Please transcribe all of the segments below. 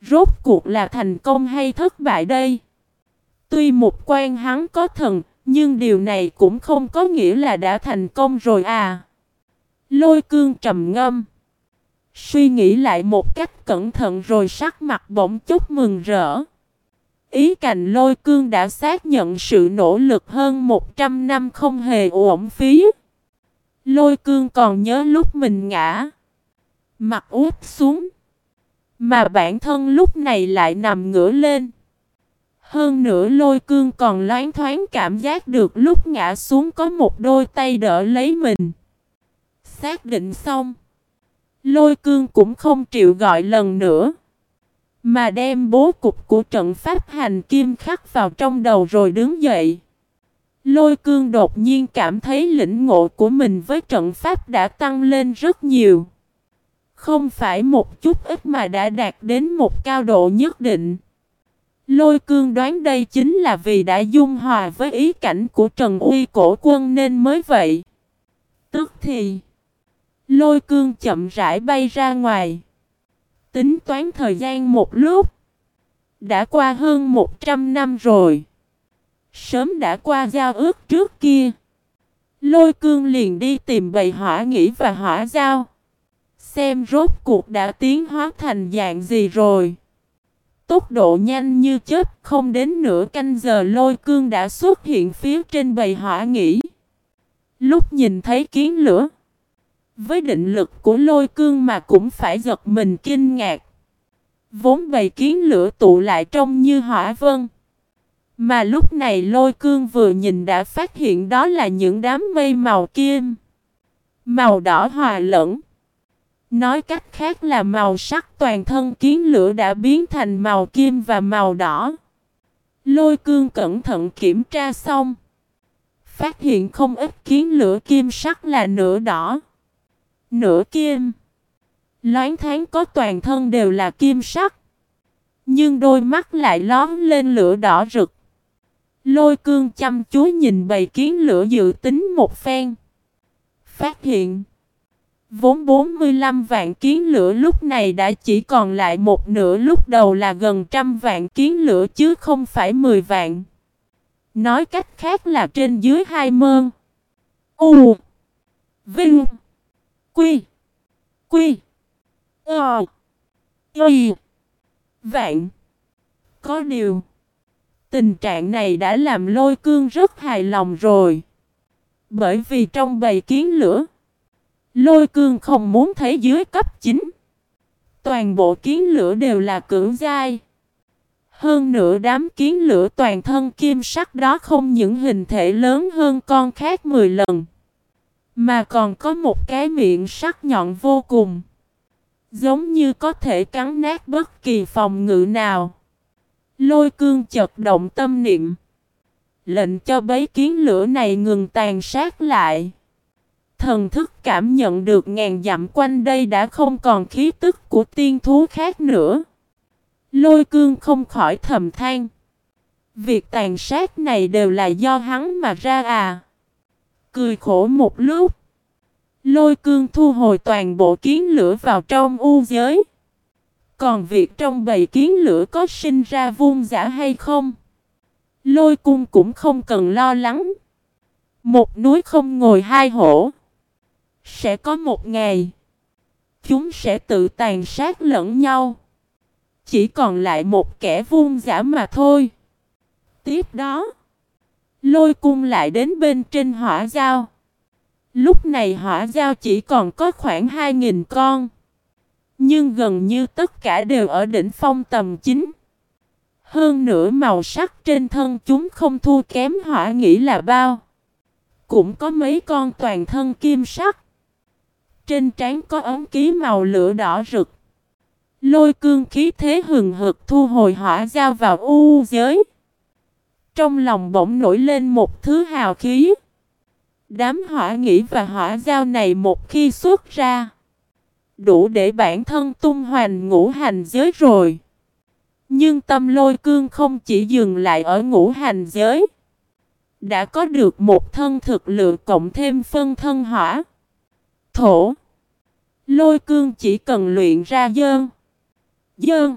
Rốt cuộc là thành công hay thất bại đây? Tuy một quan hắn có thần, nhưng điều này cũng không có nghĩa là đã thành công rồi à. Lôi cương trầm ngâm. Suy nghĩ lại một cách cẩn thận rồi sắc mặt bỗng chút mừng rỡ. Ý cành lôi cương đã xác nhận sự nỗ lực hơn 100 năm không hề uổng phí. Lôi cương còn nhớ lúc mình ngã. Mặt úp xuống. Mà bản thân lúc này lại nằm ngửa lên. Hơn nữa lôi cương còn loáng thoáng cảm giác được lúc ngã xuống có một đôi tay đỡ lấy mình. Xác định xong. Lôi cương cũng không chịu gọi lần nữa. Mà đem bố cục của trận pháp hành kim khắc vào trong đầu rồi đứng dậy. Lôi cương đột nhiên cảm thấy lĩnh ngộ của mình với trận pháp đã tăng lên rất nhiều. Không phải một chút ít mà đã đạt đến một cao độ nhất định. Lôi cương đoán đây chính là vì đã dung hòa với ý cảnh của Trần Uy cổ quân nên mới vậy. Tức thì, lôi cương chậm rãi bay ra ngoài. Tính toán thời gian một lúc. Đã qua hơn 100 năm rồi. Sớm đã qua giao ước trước kia. Lôi cương liền đi tìm bầy hỏa nghĩ và hỏa giao. Xem rốt cuộc đã tiến hóa thành dạng gì rồi. Tốc độ nhanh như chết không đến nửa canh giờ lôi cương đã xuất hiện phía trên bầy hỏa nghỉ Lúc nhìn thấy kiến lửa. Với định lực của lôi cương mà cũng phải giật mình kinh ngạc. Vốn bầy kiến lửa tụ lại trông như hỏa vân. Mà lúc này lôi cương vừa nhìn đã phát hiện đó là những đám mây màu kim. Màu đỏ hòa lẫn. Nói cách khác là màu sắc toàn thân kiến lửa đã biến thành màu kim và màu đỏ. Lôi cương cẩn thận kiểm tra xong. Phát hiện không ít kiến lửa kim sắc là nửa đỏ. Nửa kim. Loáng tháng có toàn thân đều là kim sắc. Nhưng đôi mắt lại lóm lên lửa đỏ rực. Lôi cương chăm chú nhìn bầy kiến lửa dự tính một phen. Phát hiện. Vốn 45 vạn kiến lửa lúc này đã chỉ còn lại một nửa, lúc đầu là gần trăm vạn kiến lửa chứ không phải 10 vạn. Nói cách khác là trên dưới hai mơn. U. Vinh. Quy. Quy. Ờ. Y. Vạn. Có điều, Tình trạng này đã làm lôi cương rất hài lòng rồi. Bởi vì trong bầy kiến lửa Lôi cương không muốn thấy dưới cấp 9. Toàn bộ kiến lửa đều là cưỡng dai. Hơn nữa đám kiến lửa toàn thân kim sắc đó không những hình thể lớn hơn con khác 10 lần. Mà còn có một cái miệng sắc nhọn vô cùng. Giống như có thể cắn nát bất kỳ phòng ngự nào. Lôi cương chật động tâm niệm. Lệnh cho bấy kiến lửa này ngừng tàn sát lại. Thần thức cảm nhận được ngàn dặm quanh đây đã không còn khí tức của tiên thú khác nữa. Lôi cương không khỏi thầm than. Việc tàn sát này đều là do hắn mà ra à. Cười khổ một lúc. Lôi cương thu hồi toàn bộ kiến lửa vào trong u giới. Còn việc trong bầy kiến lửa có sinh ra vuông giả hay không? Lôi cung cũng không cần lo lắng. Một núi không ngồi hai hổ. Sẽ có một ngày. Chúng sẽ tự tàn sát lẫn nhau. Chỉ còn lại một kẻ vuông giả mà thôi. Tiếp đó. Lôi cung lại đến bên trên hỏa giao. Lúc này hỏa giao chỉ còn có khoảng 2.000 con. Nhưng gần như tất cả đều ở đỉnh phong tầm chính Hơn nữa màu sắc trên thân chúng không thua kém hỏa nghĩ là bao. Cũng có mấy con toàn thân kim sắc. Trên trán có ống ký màu lửa đỏ rực. Lôi cương khí thế hừng hực thu hồi hỏa giao vào u giới. Trong lòng bỗng nổi lên một thứ hào khí. Đám hỏa nghĩ và hỏa giao này một khi xuất ra. Đủ để bản thân tung hoành ngũ hành giới rồi. Nhưng tâm lôi cương không chỉ dừng lại ở ngũ hành giới. Đã có được một thân thực lượng cộng thêm phân thân hỏa. Thổ. Lôi cương chỉ cần luyện ra dơn. Dơn.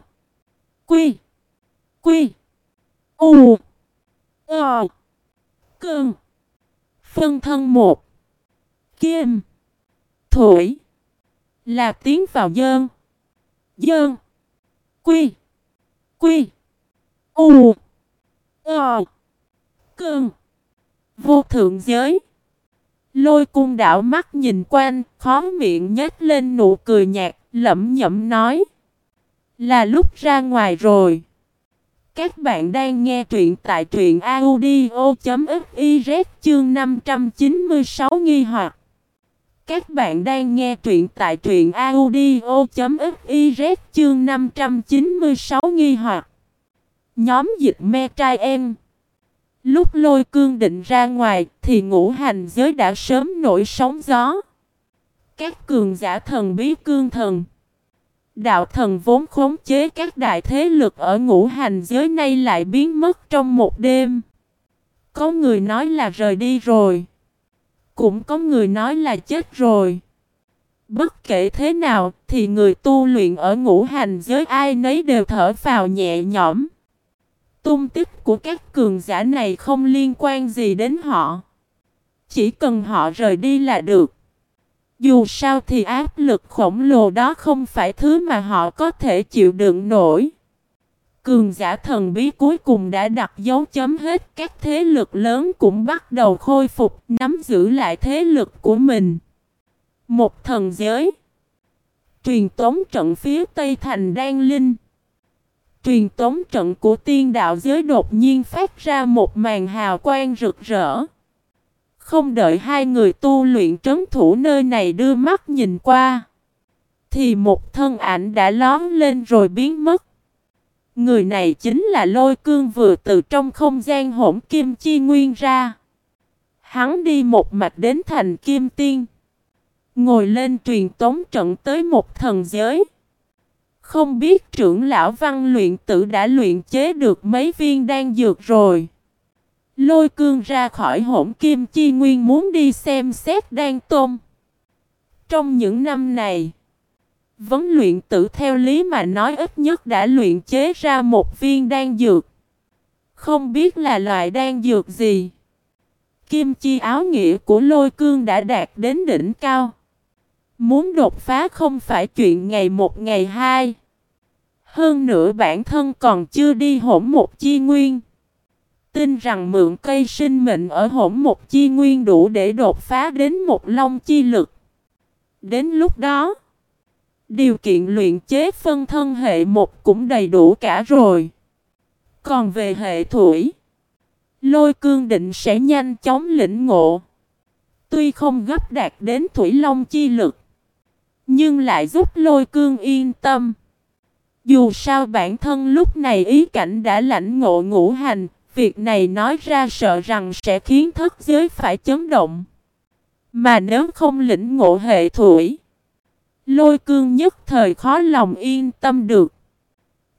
Quy. Quy. U. Ờ. Cơn. Phân thân một. Kim. Thủy. Là tiến vào dơn. Dơn. Quy. Quy. U. Ờ. Cơn. Vô thượng giới. Lôi cung đảo mắt nhìn quanh, khó miệng nhếch lên nụ cười nhạt, lẩm nhẩm nói. Là lúc ra ngoài rồi. Các bạn đang nghe truyện tại truyện audio.fiz chương 596 nghi hoặc. Các bạn đang nghe truyện tại truyện audio.fiz chương 596 nghi hoặc. Nhóm dịch me trai em. Lúc lôi cương định ra ngoài thì ngũ hành giới đã sớm nổi sóng gió. Các cường giả thần bí cương thần. Đạo thần vốn khống chế các đại thế lực ở ngũ hành giới nay lại biến mất trong một đêm. Có người nói là rời đi rồi. Cũng có người nói là chết rồi. Bất kể thế nào thì người tu luyện ở ngũ hành giới ai nấy đều thở phào nhẹ nhõm. Tung tích của các cường giả này không liên quan gì đến họ. Chỉ cần họ rời đi là được. Dù sao thì áp lực khổng lồ đó không phải thứ mà họ có thể chịu đựng nổi. Cường giả thần bí cuối cùng đã đặt dấu chấm hết các thế lực lớn cũng bắt đầu khôi phục, nắm giữ lại thế lực của mình. Một thần giới Truyền tống trận phía Tây Thành Đan Linh Truyền tống trận của tiên đạo giới đột nhiên phát ra một màn hào quang rực rỡ. Không đợi hai người tu luyện trấn thủ nơi này đưa mắt nhìn qua. Thì một thân ảnh đã lón lên rồi biến mất. Người này chính là lôi cương vừa từ trong không gian hỗn kim chi nguyên ra. Hắn đi một mạch đến thành kim tiên. Ngồi lên truyền tống trận tới một thần giới. Không biết trưởng lão văn luyện tử đã luyện chế được mấy viên đan dược rồi. Lôi cương ra khỏi hỗn kim chi nguyên muốn đi xem xét đan tôm. Trong những năm này, vấn luyện tử theo lý mà nói ít nhất đã luyện chế ra một viên đan dược. Không biết là loại đan dược gì. Kim chi áo nghĩa của lôi cương đã đạt đến đỉnh cao. Muốn đột phá không phải chuyện ngày một ngày hai. Hơn nữa bản thân còn chưa đi hỗn một chi nguyên. Tin rằng mượn cây sinh mệnh ở hỗn một chi nguyên đủ để đột phá đến một long chi lực. Đến lúc đó, điều kiện luyện chế phân thân hệ một cũng đầy đủ cả rồi. Còn về hệ thủy, lôi cương định sẽ nhanh chóng lĩnh ngộ. Tuy không gấp đạt đến thủy long chi lực, nhưng lại giúp lôi cương yên tâm. Dù sao bản thân lúc này ý cảnh đã lãnh ngộ ngũ hành, việc này nói ra sợ rằng sẽ khiến thất giới phải chấn động. Mà nếu không lĩnh ngộ hệ thủy, lôi cương nhất thời khó lòng yên tâm được.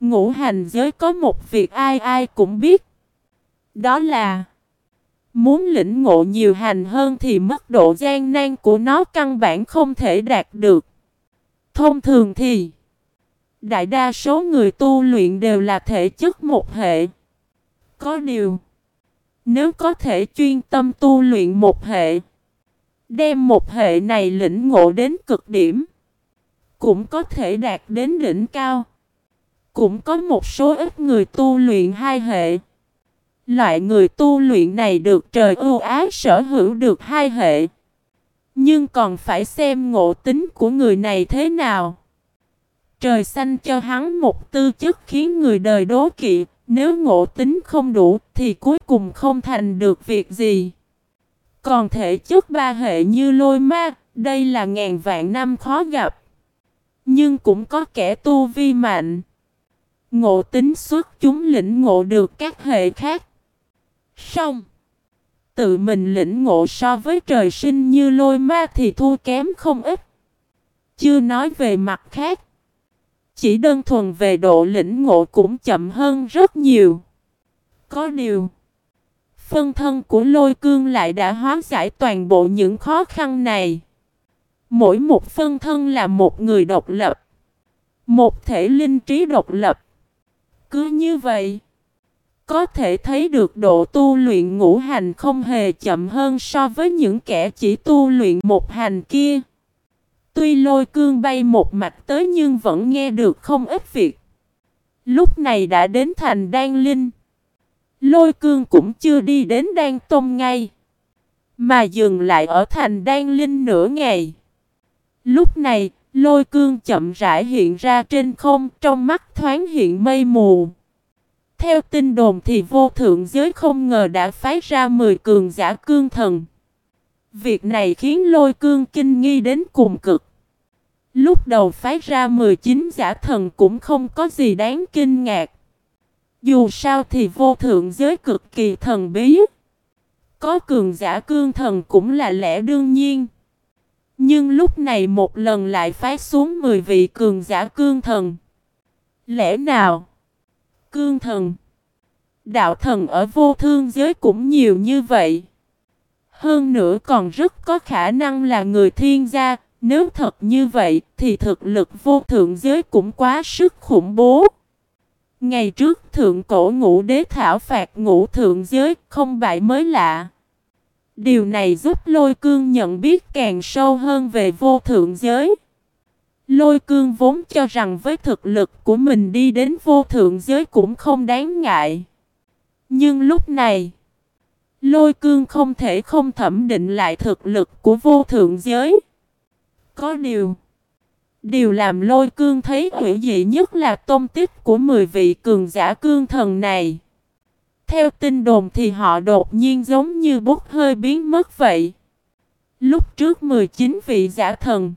Ngũ hành giới có một việc ai ai cũng biết. Đó là Muốn lĩnh ngộ nhiều hành hơn thì mức độ gian nan của nó căn bản không thể đạt được. Thông thường thì Đại đa số người tu luyện đều là thể chất một hệ. Có điều, nếu có thể chuyên tâm tu luyện một hệ, đem một hệ này lĩnh ngộ đến cực điểm, cũng có thể đạt đến đỉnh cao. Cũng có một số ít người tu luyện hai hệ. Loại người tu luyện này được trời ưu ái sở hữu được hai hệ. Nhưng còn phải xem ngộ tính của người này thế nào. Trời xanh cho hắn một tư chất khiến người đời đố kỵ, nếu ngộ tính không đủ thì cuối cùng không thành được việc gì. Còn thể chất ba hệ như lôi ma, đây là ngàn vạn năm khó gặp. Nhưng cũng có kẻ tu vi mạnh. Ngộ tính xuất chúng lĩnh ngộ được các hệ khác. Xong. Tự mình lĩnh ngộ so với trời sinh như lôi ma thì thua kém không ít. Chưa nói về mặt khác. Chỉ đơn thuần về độ lĩnh ngộ cũng chậm hơn rất nhiều. Có điều, phân thân của lôi cương lại đã hóa giải toàn bộ những khó khăn này. Mỗi một phân thân là một người độc lập. Một thể linh trí độc lập. Cứ như vậy, có thể thấy được độ tu luyện ngũ hành không hề chậm hơn so với những kẻ chỉ tu luyện một hành kia. Tuy lôi cương bay một mạch tới nhưng vẫn nghe được không ít việc. Lúc này đã đến thành Đan Linh. Lôi cương cũng chưa đi đến Đan Tông ngay. Mà dừng lại ở thành Đan Linh nửa ngày. Lúc này, lôi cương chậm rãi hiện ra trên không, trong mắt thoáng hiện mây mù. Theo tin đồn thì vô thượng giới không ngờ đã phái ra 10 cường giả cương thần. Việc này khiến lôi cương kinh nghi đến cùng cực. Lúc đầu phái ra 19 giả thần cũng không có gì đáng kinh ngạc. Dù sao thì vô thượng giới cực kỳ thần bí. Có cường giả cương thần cũng là lẽ đương nhiên. Nhưng lúc này một lần lại phái xuống 10 vị cường giả cương thần. Lẽ nào? Cương thần. Đạo thần ở vô thương giới cũng nhiều như vậy. Hơn nữa còn rất có khả năng là người thiên gia. Nếu thật như vậy thì thực lực vô thượng giới cũng quá sức khủng bố. Ngày trước thượng cổ ngũ đế thảo phạt ngũ thượng giới không bại mới lạ. Điều này giúp lôi cương nhận biết càng sâu hơn về vô thượng giới. Lôi cương vốn cho rằng với thực lực của mình đi đến vô thượng giới cũng không đáng ngại. Nhưng lúc này, lôi cương không thể không thẩm định lại thực lực của vô thượng giới. Có điều, điều làm lôi cương thấy hữu dị nhất là tôn tích của 10 vị cường giả cương thần này. Theo tin đồn thì họ đột nhiên giống như bút hơi biến mất vậy. Lúc trước 19 vị giả thần,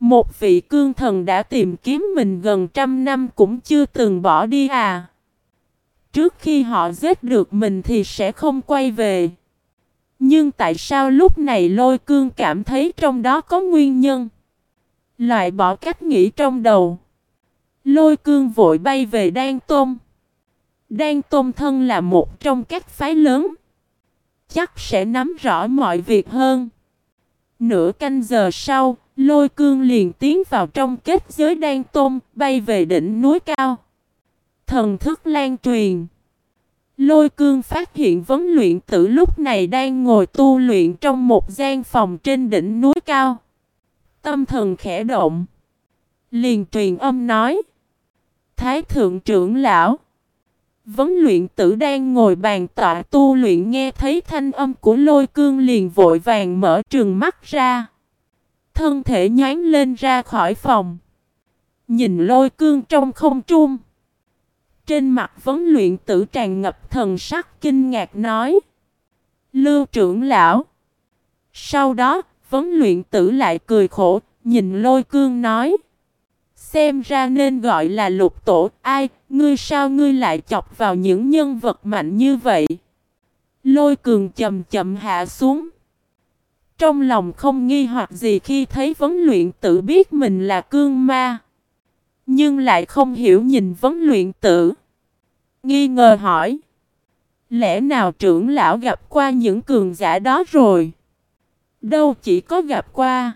một vị cương thần đã tìm kiếm mình gần trăm năm cũng chưa từng bỏ đi à. Trước khi họ giết được mình thì sẽ không quay về. Nhưng tại sao lúc này lôi cương cảm thấy trong đó có nguyên nhân? Loại bỏ cách nghĩ trong đầu. Lôi cương vội bay về Đan Tôn. Đan Tôn thân là một trong các phái lớn. Chắc sẽ nắm rõ mọi việc hơn. Nửa canh giờ sau, lôi cương liền tiến vào trong kết giới Đan Tôn, bay về đỉnh núi cao. Thần thức lan truyền. Lôi cương phát hiện vấn luyện tử lúc này đang ngồi tu luyện trong một gian phòng trên đỉnh núi cao. Tâm thần khẽ động. Liền truyền âm nói. Thái thượng trưởng lão. Vấn luyện tử đang ngồi bàn tọa tu luyện nghe thấy thanh âm của lôi cương liền vội vàng mở trường mắt ra. Thân thể nhán lên ra khỏi phòng. Nhìn lôi cương trong không trung. Trên mặt vấn luyện tử tràn ngập thần sắc kinh ngạc nói. Lưu trưởng lão. Sau đó, vấn luyện tử lại cười khổ, nhìn lôi cương nói. Xem ra nên gọi là lục tổ, ai, ngươi sao ngươi lại chọc vào những nhân vật mạnh như vậy? Lôi cường chậm chậm hạ xuống. Trong lòng không nghi hoặc gì khi thấy vấn luyện tử biết mình là cương ma. Nhưng lại không hiểu nhìn vấn luyện tử. Nghi ngờ hỏi. Lẽ nào trưởng lão gặp qua những cường giả đó rồi? Đâu chỉ có gặp qua.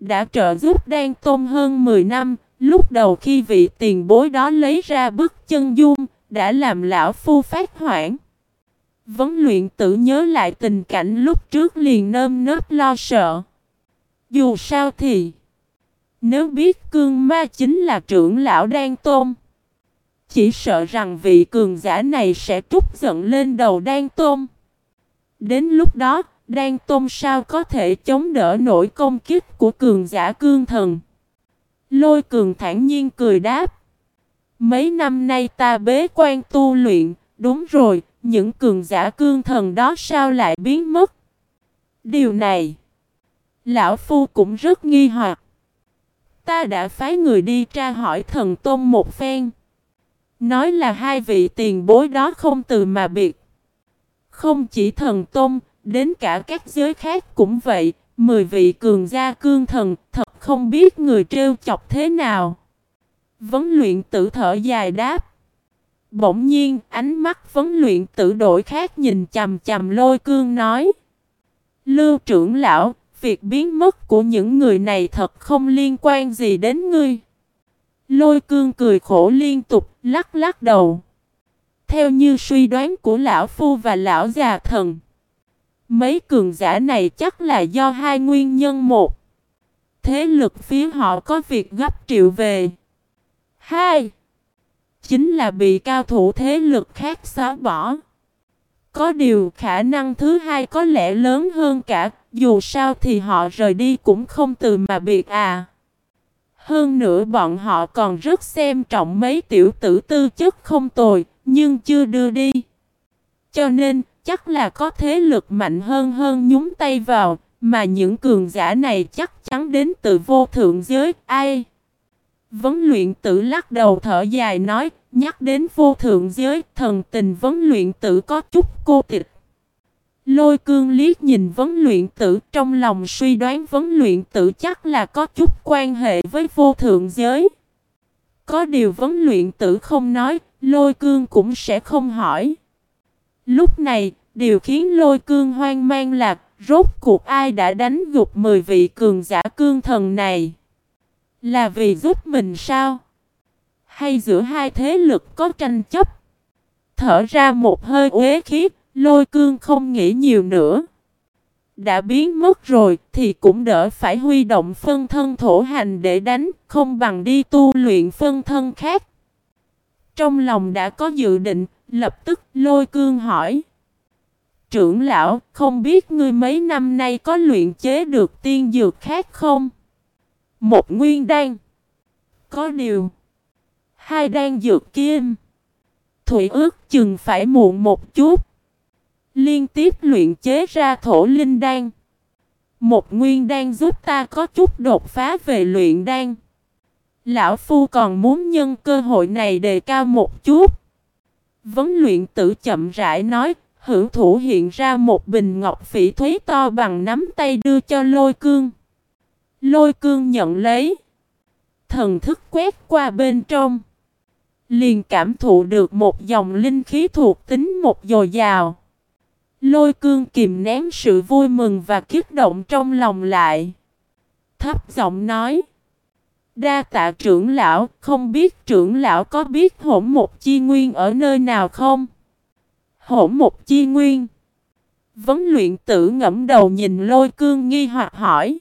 Đã trợ giúp đan tôn hơn 10 năm, lúc đầu khi vị tiền bối đó lấy ra bức chân dung, đã làm lão phu phát hoảng. Vấn luyện tự nhớ lại tình cảnh lúc trước liền nơm nớp lo sợ. Dù sao thì, nếu biết cương ma chính là trưởng lão đan tôn, chỉ sợ rằng vị cường giả này sẽ trút giận lên đầu đan tôn. Đến lúc đó, đan tôn sao có thể chống đỡ nổi công kích của cường giả cương thần. Lôi cường thản nhiên cười đáp. Mấy năm nay ta bế quan tu luyện, đúng rồi, những cường giả cương thần đó sao lại biến mất? Điều này, lão phu cũng rất nghi hoặc. Ta đã phái người đi tra hỏi thần tôn một phen. Nói là hai vị tiền bối đó không từ mà biệt. Không chỉ thần tôn, đến cả các giới khác cũng vậy. Mười vị cường gia cương thần thật không biết người trêu chọc thế nào. Vấn luyện tử thở dài đáp. Bỗng nhiên ánh mắt vấn luyện tử đổi khác nhìn chầm chầm lôi cương nói. Lưu trưởng lão, việc biến mất của những người này thật không liên quan gì đến ngươi. Lôi cương cười khổ liên tục, lắc lắc đầu. Theo như suy đoán của lão phu và lão già thần. Mấy cường giả này chắc là do hai nguyên nhân một. Thế lực phía họ có việc gấp triệu về. Hai. Chính là bị cao thủ thế lực khác xóa bỏ. Có điều khả năng thứ hai có lẽ lớn hơn cả, dù sao thì họ rời đi cũng không từ mà biệt à. Hơn nữa bọn họ còn rất xem trọng mấy tiểu tử tư chất không tồi, nhưng chưa đưa đi. Cho nên, chắc là có thế lực mạnh hơn hơn nhúng tay vào, mà những cường giả này chắc chắn đến từ vô thượng giới. Ai? Vấn luyện tử lắc đầu thở dài nói, nhắc đến vô thượng giới, thần tình vấn luyện tử có chút cô tịch. Lôi cương liếc nhìn vấn luyện tử trong lòng suy đoán vấn luyện tử chắc là có chút quan hệ với vô thượng giới. Có điều vấn luyện tử không nói, lôi cương cũng sẽ không hỏi. Lúc này, điều khiến lôi cương hoang mang là rốt cuộc ai đã đánh gục 10 vị cường giả cương thần này. Là vì giúp mình sao? Hay giữa hai thế lực có tranh chấp? Thở ra một hơi uế khí, lôi cương không nghĩ nhiều nữa. Đã biến mất rồi thì cũng đỡ phải huy động phân thân thổ hành để đánh, không bằng đi tu luyện phân thân khác. Trong lòng đã có dự định, lập tức lôi cương hỏi. Trưởng lão, không biết ngươi mấy năm nay có luyện chế được tiên dược khác không? Một nguyên đan. Có điều. Hai đan dược kim. Thủy ước chừng phải muộn một chút. Liên tiếp luyện chế ra thổ linh đan. Một nguyên đan giúp ta có chút đột phá về luyện đan. Lão Phu còn muốn nhân cơ hội này đề cao một chút. Vấn luyện tử chậm rãi nói, hữu thủ hiện ra một bình ngọc phỉ thúy to bằng nắm tay đưa cho lôi cương. Lôi cương nhận lấy. Thần thức quét qua bên trong. Liền cảm thụ được một dòng linh khí thuộc tính một dồi dào. Lôi cương kìm nén sự vui mừng và kích động trong lòng lại. Thấp giọng nói. Đa tạ trưởng lão, không biết trưởng lão có biết hỗn một chi nguyên ở nơi nào không? Hỗn một chi nguyên. Vấn luyện tử ngẫm đầu nhìn lôi cương nghi hoặc hỏi.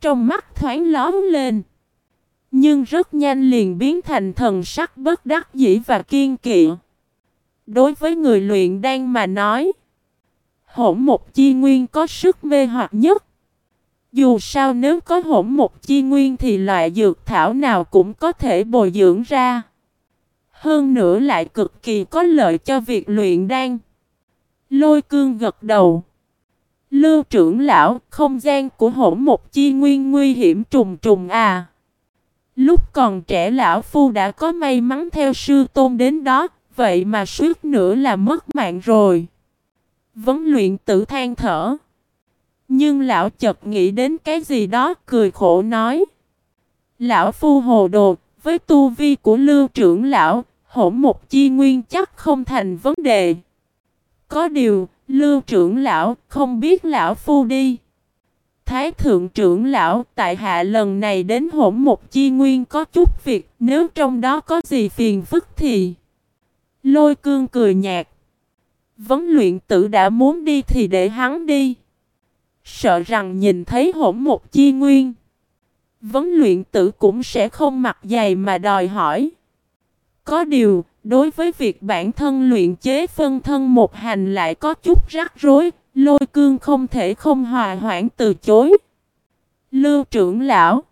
Trong mắt thoáng lóm lên. Nhưng rất nhanh liền biến thành thần sắc bất đắc dĩ và kiên kỵ. Đối với người luyện đan mà nói. Hỗn một chi nguyên có sức mê hoặc nhất. Dù sao nếu có hỗn một chi nguyên thì loại dược thảo nào cũng có thể bồi dưỡng ra. Hơn nữa lại cực kỳ có lợi cho việc luyện đan. Lôi cương gật đầu. Lưu trưởng lão, không gian của hỗn một chi nguyên nguy hiểm trùng trùng à. Lúc còn trẻ lão phu đã có may mắn theo sư tôn đến đó, vậy mà suốt nữa là mất mạng rồi. Vấn luyện tử than thở. Nhưng lão chợt nghĩ đến cái gì đó cười khổ nói. Lão phu hồ đồ, với tu vi của lưu trưởng lão, hỗn một chi nguyên chắc không thành vấn đề. Có điều, lưu trưởng lão không biết lão phu đi. Thái thượng trưởng lão tại hạ lần này đến hỗn một chi nguyên có chút việc nếu trong đó có gì phiền phức thì. Lôi cương cười nhạt. Vấn luyện tử đã muốn đi thì để hắn đi. Sợ rằng nhìn thấy hỗn một chi nguyên. Vấn luyện tử cũng sẽ không mặc dày mà đòi hỏi. Có điều, đối với việc bản thân luyện chế phân thân một hành lại có chút rắc rối, lôi cương không thể không hòa hoãn từ chối. Lưu trưởng lão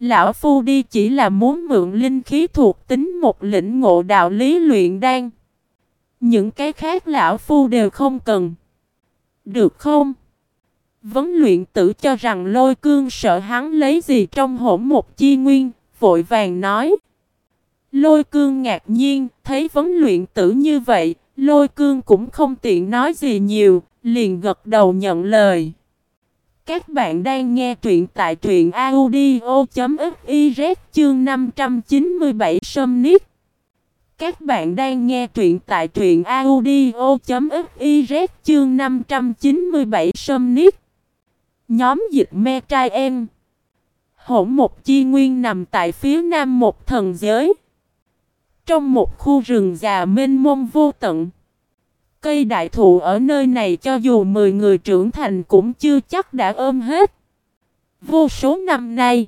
Lão Phu đi chỉ là muốn mượn linh khí thuộc tính một lĩnh ngộ đạo lý luyện đan. Những cái khác Lão Phu đều không cần. Được không? Vấn luyện tử cho rằng lôi cương sợ hắn lấy gì trong hỗn một chi nguyên, vội vàng nói. Lôi cương ngạc nhiên, thấy vấn luyện tử như vậy, lôi cương cũng không tiện nói gì nhiều, liền gật đầu nhận lời. Các bạn đang nghe truyện tại truyện audio.fiz chương 597 Sâm Niết. Các bạn đang nghe truyện tại truyện audio.fiz chương 597 Sâm Niết. Nhóm dịch me trai em. hỗn một chi nguyên nằm tại phía nam một thần giới. Trong một khu rừng già mênh mông vô tận. Cây đại thụ ở nơi này cho dù 10 người trưởng thành cũng chưa chắc đã ôm hết. Vô số năm nay,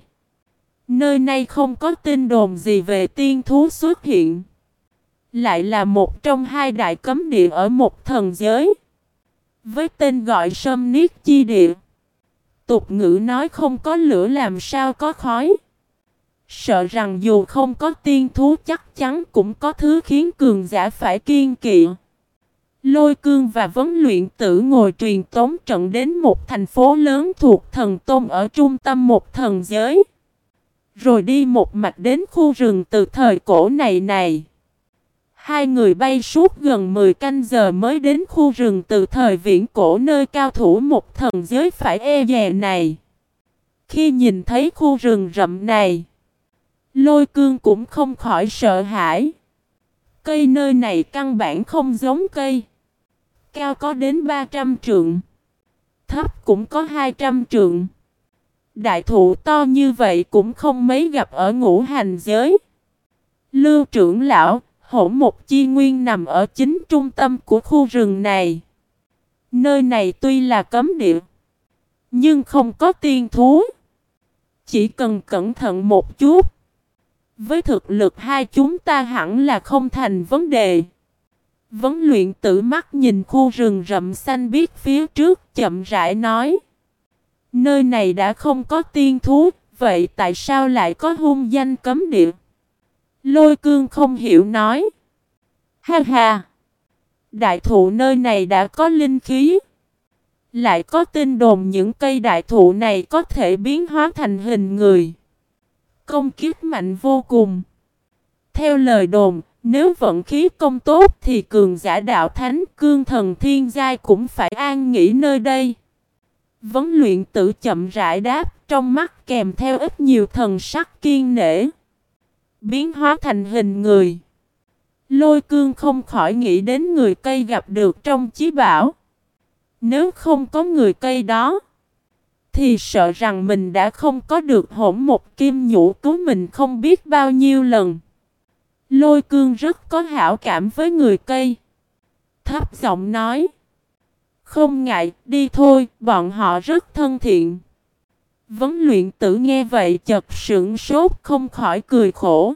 nơi này không có tin đồn gì về tiên thú xuất hiện. Lại là một trong hai đại cấm địa ở một thần giới. Với tên gọi Sâm Niết Chi Địa. Tục ngữ nói không có lửa làm sao có khói. Sợ rằng dù không có tiên thú chắc chắn cũng có thứ khiến cường giả phải kiên kỵ. Lôi cương và vấn luyện tử ngồi truyền tống trận đến một thành phố lớn thuộc thần tôn ở trung tâm một thần giới. Rồi đi một mạch đến khu rừng từ thời cổ này này. Hai người bay suốt gần 10 canh giờ mới đến khu rừng từ thời viễn cổ nơi cao thủ một thần giới phải e dè này. Khi nhìn thấy khu rừng rậm này, lôi cương cũng không khỏi sợ hãi. Cây nơi này căn bản không giống cây. Cao có đến 300 trượng. Thấp cũng có 200 trượng. Đại thụ to như vậy cũng không mấy gặp ở ngũ hành giới. Lưu trưởng lão, hổ một chi nguyên nằm ở chính trung tâm của khu rừng này. Nơi này tuy là cấm địa, nhưng không có tiên thú. Chỉ cần cẩn thận một chút. Với thực lực hai chúng ta hẳn là không thành vấn đề. Vấn luyện tử mắt nhìn khu rừng rậm xanh biết phía trước chậm rãi nói. Nơi này đã không có tiên thú, vậy tại sao lại có hung danh cấm địa? Lôi cương không hiểu nói. Ha ha! Đại thụ nơi này đã có linh khí. Lại có tin đồn những cây đại thụ này có thể biến hóa thành hình người. Công kiếp mạnh vô cùng. Theo lời đồn, nếu vận khí công tốt thì cường giả đạo thánh cương thần thiên giai cũng phải an nghỉ nơi đây. Vấn luyện tử chậm rãi đáp trong mắt kèm theo ít nhiều thần sắc kiên nể. Biến hóa thành hình người. Lôi cương không khỏi nghĩ đến người cây gặp được trong chí bảo. Nếu không có người cây đó, thì sợ rằng mình đã không có được hổn một kim nhũ cứu mình không biết bao nhiêu lần. Lôi cương rất có hảo cảm với người cây. Thấp giọng nói. Không ngại, đi thôi, bọn họ rất thân thiện. Vấn luyện tử nghe vậy chật sững sốt không khỏi cười khổ.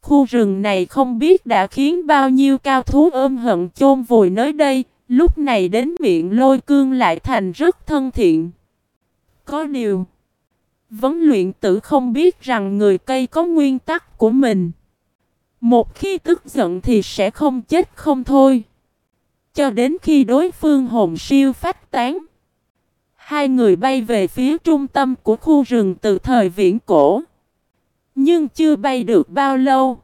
Khu rừng này không biết đã khiến bao nhiêu cao thú ôm hận chôn vùi nơi đây, lúc này đến miệng lôi cương lại thành rất thân thiện. Có điều, vấn luyện tử không biết rằng người cây có nguyên tắc của mình. Một khi tức giận thì sẽ không chết không thôi. Cho đến khi đối phương hồn siêu phát tán. Hai người bay về phía trung tâm của khu rừng từ thời viễn cổ. Nhưng chưa bay được bao lâu.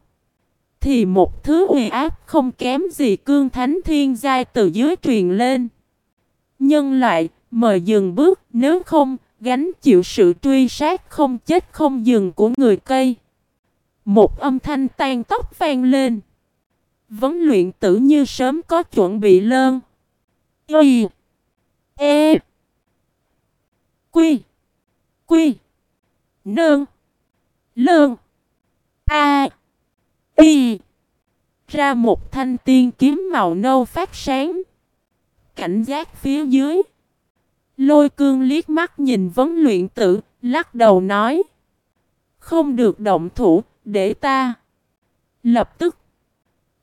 Thì một thứ uy áp không kém gì cương thánh thiên giai từ dưới truyền lên. Nhân loại, mời dừng bước, nếu không, gánh chịu sự truy sát không chết không dừng của người cây. Một âm thanh tan tóc vang lên. Vấn luyện tử như sớm có chuẩn bị lơn. Y. E. Quy. Quy. Nương. Lương. A. Y. Ra một thanh tiên kiếm màu nâu phát sáng. Cảnh giác phía dưới. Lôi cương liếc mắt nhìn vấn luyện tử, lắc đầu nói. Không được động thủ, để ta. Lập tức.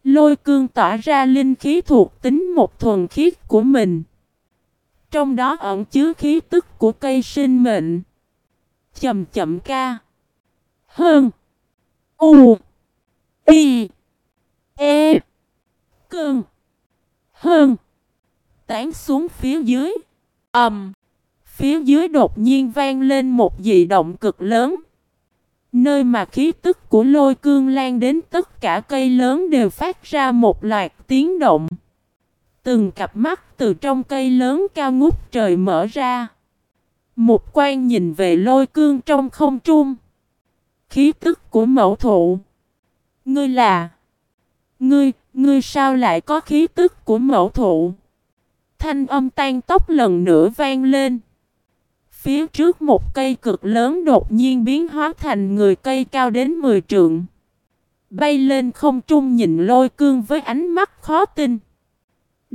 Lôi cương tỏa ra linh khí thuộc tính một thuần khiết của mình. Trong đó ẩn chứa khí tức của cây sinh mệnh. Chậm chậm ca. Hơn. U. Y. E. Cương. Hơn. Tán xuống phía dưới. ầm Um, phía dưới đột nhiên vang lên một dị động cực lớn. Nơi mà khí tức của lôi cương lan đến tất cả cây lớn đều phát ra một loạt tiếng động. Từng cặp mắt từ trong cây lớn cao ngút trời mở ra. Một quan nhìn về lôi cương trong không trung. Khí tức của mẫu thụ. Ngươi là... Ngươi, ngươi sao lại có khí tức của mẫu thụ? Thanh âm tan tóc lần nữa vang lên. phía trước một cây cực lớn đột nhiên biến hóa thành người cây cao đến 10 trượng. Bay lên không trung nhìn lôi cương với ánh mắt khó tin.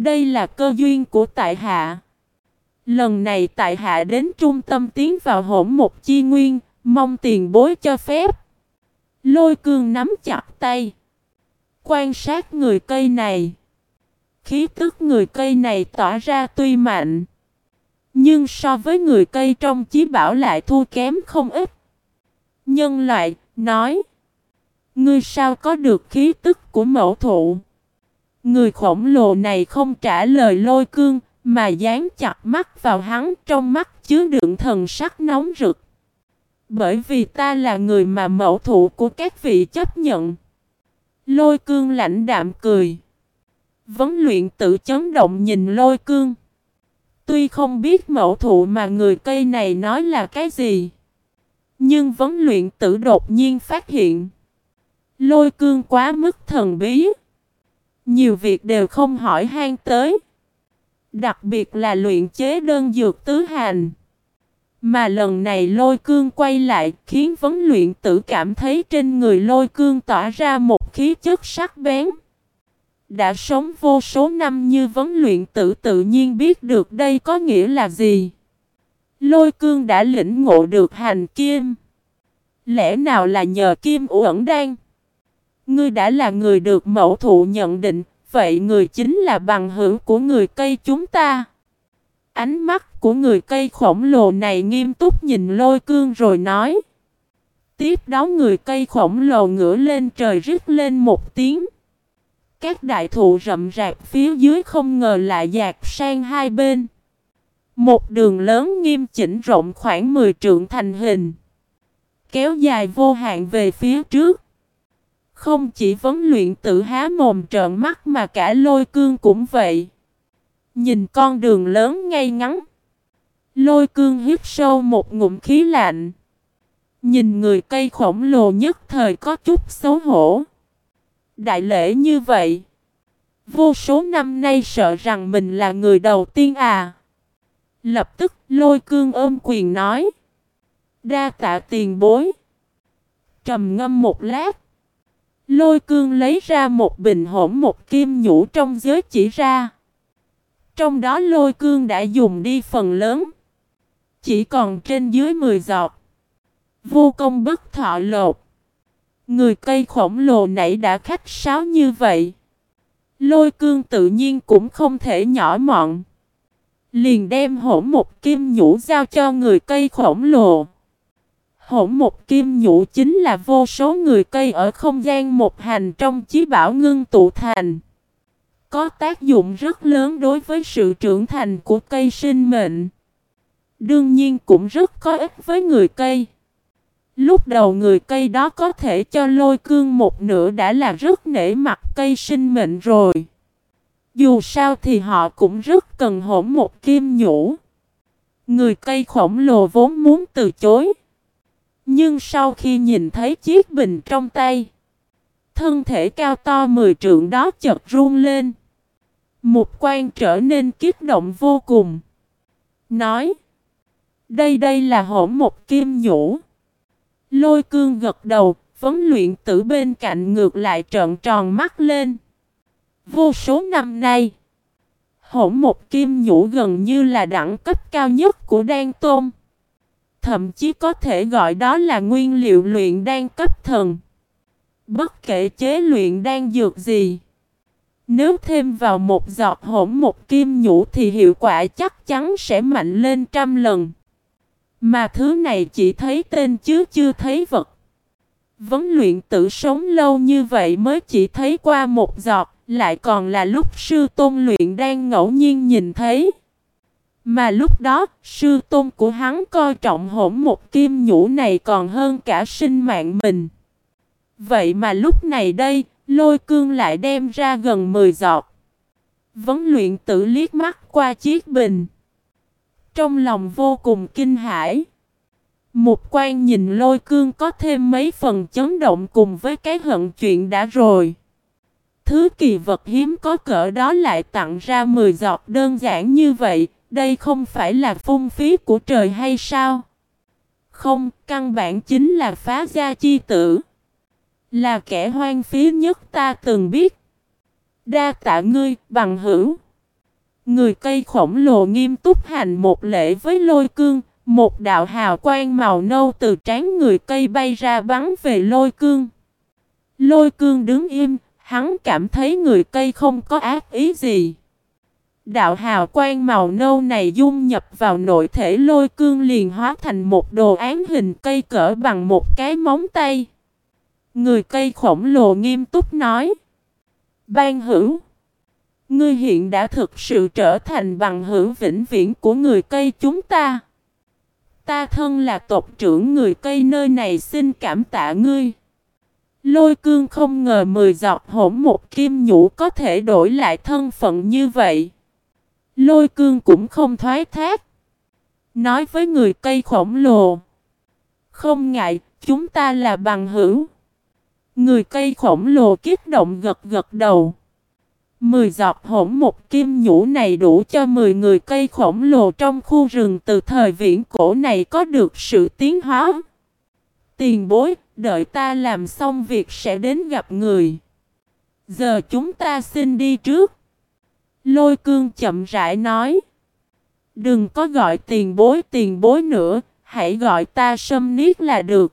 Đây là cơ duyên của tại hạ. Lần này tại hạ đến trung tâm tiến vào hỗn một chi nguyên, mong tiền bối cho phép. Lôi cương nắm chặt tay. Quan sát người cây này. Khí tức người cây này tỏa ra tuy mạnh. Nhưng so với người cây trong chí bảo lại thua kém không ít. Nhân loại, nói. Ngươi sao có được khí tức của mẫu thụ? Người khổng lồ này không trả lời lôi cương, mà dán chặt mắt vào hắn trong mắt chứa đựng thần sắc nóng rực. Bởi vì ta là người mà mẫu thụ của các vị chấp nhận. Lôi cương lãnh đạm cười. Vấn luyện tự chấn động nhìn lôi cương. Tuy không biết mẫu thụ mà người cây này nói là cái gì. Nhưng vấn luyện tử đột nhiên phát hiện. Lôi cương quá mức thần bí. Nhiều việc đều không hỏi han tới. Đặc biệt là luyện chế đơn dược tứ hành. Mà lần này lôi cương quay lại khiến vấn luyện tử cảm thấy trên người lôi cương tỏa ra một khí chất sắc bén. Đã sống vô số năm như vấn luyện tử tự nhiên biết được đây có nghĩa là gì. Lôi cương đã lĩnh ngộ được hành kim. Lẽ nào là nhờ kim uẩn đan? Ngươi đã là người được mẫu thụ nhận định, vậy người chính là bằng hữu của người cây chúng ta. Ánh mắt của người cây khổng lồ này nghiêm túc nhìn lôi cương rồi nói. Tiếp đó người cây khổng lồ ngửa lên trời rít lên một tiếng. Các đại thụ rậm rạp phía dưới không ngờ lại dạt sang hai bên. Một đường lớn nghiêm chỉnh rộng khoảng 10 trượng thành hình. Kéo dài vô hạn về phía trước. Không chỉ vấn luyện tự há mồm trợn mắt mà cả lôi cương cũng vậy. Nhìn con đường lớn ngay ngắn. Lôi cương hít sâu một ngụm khí lạnh. Nhìn người cây khổng lồ nhất thời có chút xấu hổ. Đại lễ như vậy. Vô số năm nay sợ rằng mình là người đầu tiên à. Lập tức lôi cương ôm quyền nói. Đa tạ tiền bối. Trầm ngâm một lát. Lôi cương lấy ra một bình hỗn một kim nhũ trong giới chỉ ra. Trong đó lôi cương đã dùng đi phần lớn. Chỉ còn trên dưới 10 giọt. Vô công bất thọ lột. Người cây khổng lồ nãy đã khách sáo như vậy. Lôi cương tự nhiên cũng không thể nhỏ mọn. Liền đem hỗn một kim nhũ giao cho người cây khổng lồ. Hỗn một kim nhũ chính là vô số người cây ở không gian một hành trong chí bảo ngưng tụ thành. Có tác dụng rất lớn đối với sự trưởng thành của cây sinh mệnh. Đương nhiên cũng rất có ích với người cây. Lúc đầu người cây đó có thể cho lôi cương một nửa đã là rất nể mặt cây sinh mệnh rồi. Dù sao thì họ cũng rất cần hỗn một kim nhũ. Người cây khổng lồ vốn muốn từ chối. Nhưng sau khi nhìn thấy chiếc bình trong tay, thân thể cao to mười trượng đó chợt run lên. Một quan trở nên kích động vô cùng. Nói, đây đây là hỗn một kim nhũ. Lôi cương gật đầu, vấn luyện tử bên cạnh ngược lại trợn tròn mắt lên. Vô số năm nay, hỗn một kim nhũ gần như là đẳng cấp cao nhất của đan tôm Thậm chí có thể gọi đó là nguyên liệu luyện đan cấp thần. Bất kể chế luyện đan dược gì. Nếu thêm vào một giọt hỗn một kim nhũ thì hiệu quả chắc chắn sẽ mạnh lên trăm lần. Mà thứ này chỉ thấy tên chứ chưa thấy vật. Vấn luyện tử sống lâu như vậy mới chỉ thấy qua một giọt, lại còn là lúc sư tôn luyện đang ngẫu nhiên nhìn thấy. Mà lúc đó, sư tôn của hắn coi trọng hỗn một kim nhũ này còn hơn cả sinh mạng mình. Vậy mà lúc này đây, lôi cương lại đem ra gần 10 giọt. Vấn luyện tử liếc mắt qua chiếc bình. Trong lòng vô cùng kinh hãi. Một quan nhìn lôi cương có thêm mấy phần chấn động cùng với cái hận chuyện đã rồi. Thứ kỳ vật hiếm có cỡ đó lại tặng ra 10 giọt đơn giản như vậy, đây không phải là phung phí của trời hay sao? Không, căn bản chính là phá gia chi tử. Là kẻ hoang phí nhất ta từng biết. Đa tạ ngươi, bằng hữu. Người cây khổng lồ nghiêm túc hành một lễ với lôi cương, một đạo hào quang màu nâu từ trán người cây bay ra bắn về lôi cương. Lôi cương đứng im, hắn cảm thấy người cây không có ác ý gì. Đạo hào quang màu nâu này dung nhập vào nội thể lôi cương liền hóa thành một đồ án hình cây cỡ bằng một cái móng tay. Người cây khổng lồ nghiêm túc nói. Ban hữu. Ngươi hiện đã thực sự trở thành bằng hữu vĩnh viễn của người cây chúng ta. Ta thân là tộc trưởng người cây nơi này xin cảm tạ ngươi. Lôi cương không ngờ mười giọt hổm một kim nhũ có thể đổi lại thân phận như vậy. Lôi cương cũng không thoái thác. Nói với người cây khổng lồ. Không ngại, chúng ta là bằng hữu. Người cây khổng lồ kích động gật gật đầu. Mười giọt hỗn một kim nhũ này đủ cho mười người cây khổng lồ trong khu rừng từ thời viễn cổ này có được sự tiến hóa. Tiền bối, đợi ta làm xong việc sẽ đến gặp người. Giờ chúng ta xin đi trước. Lôi cương chậm rãi nói. Đừng có gọi tiền bối tiền bối nữa, hãy gọi ta sâm niết là được.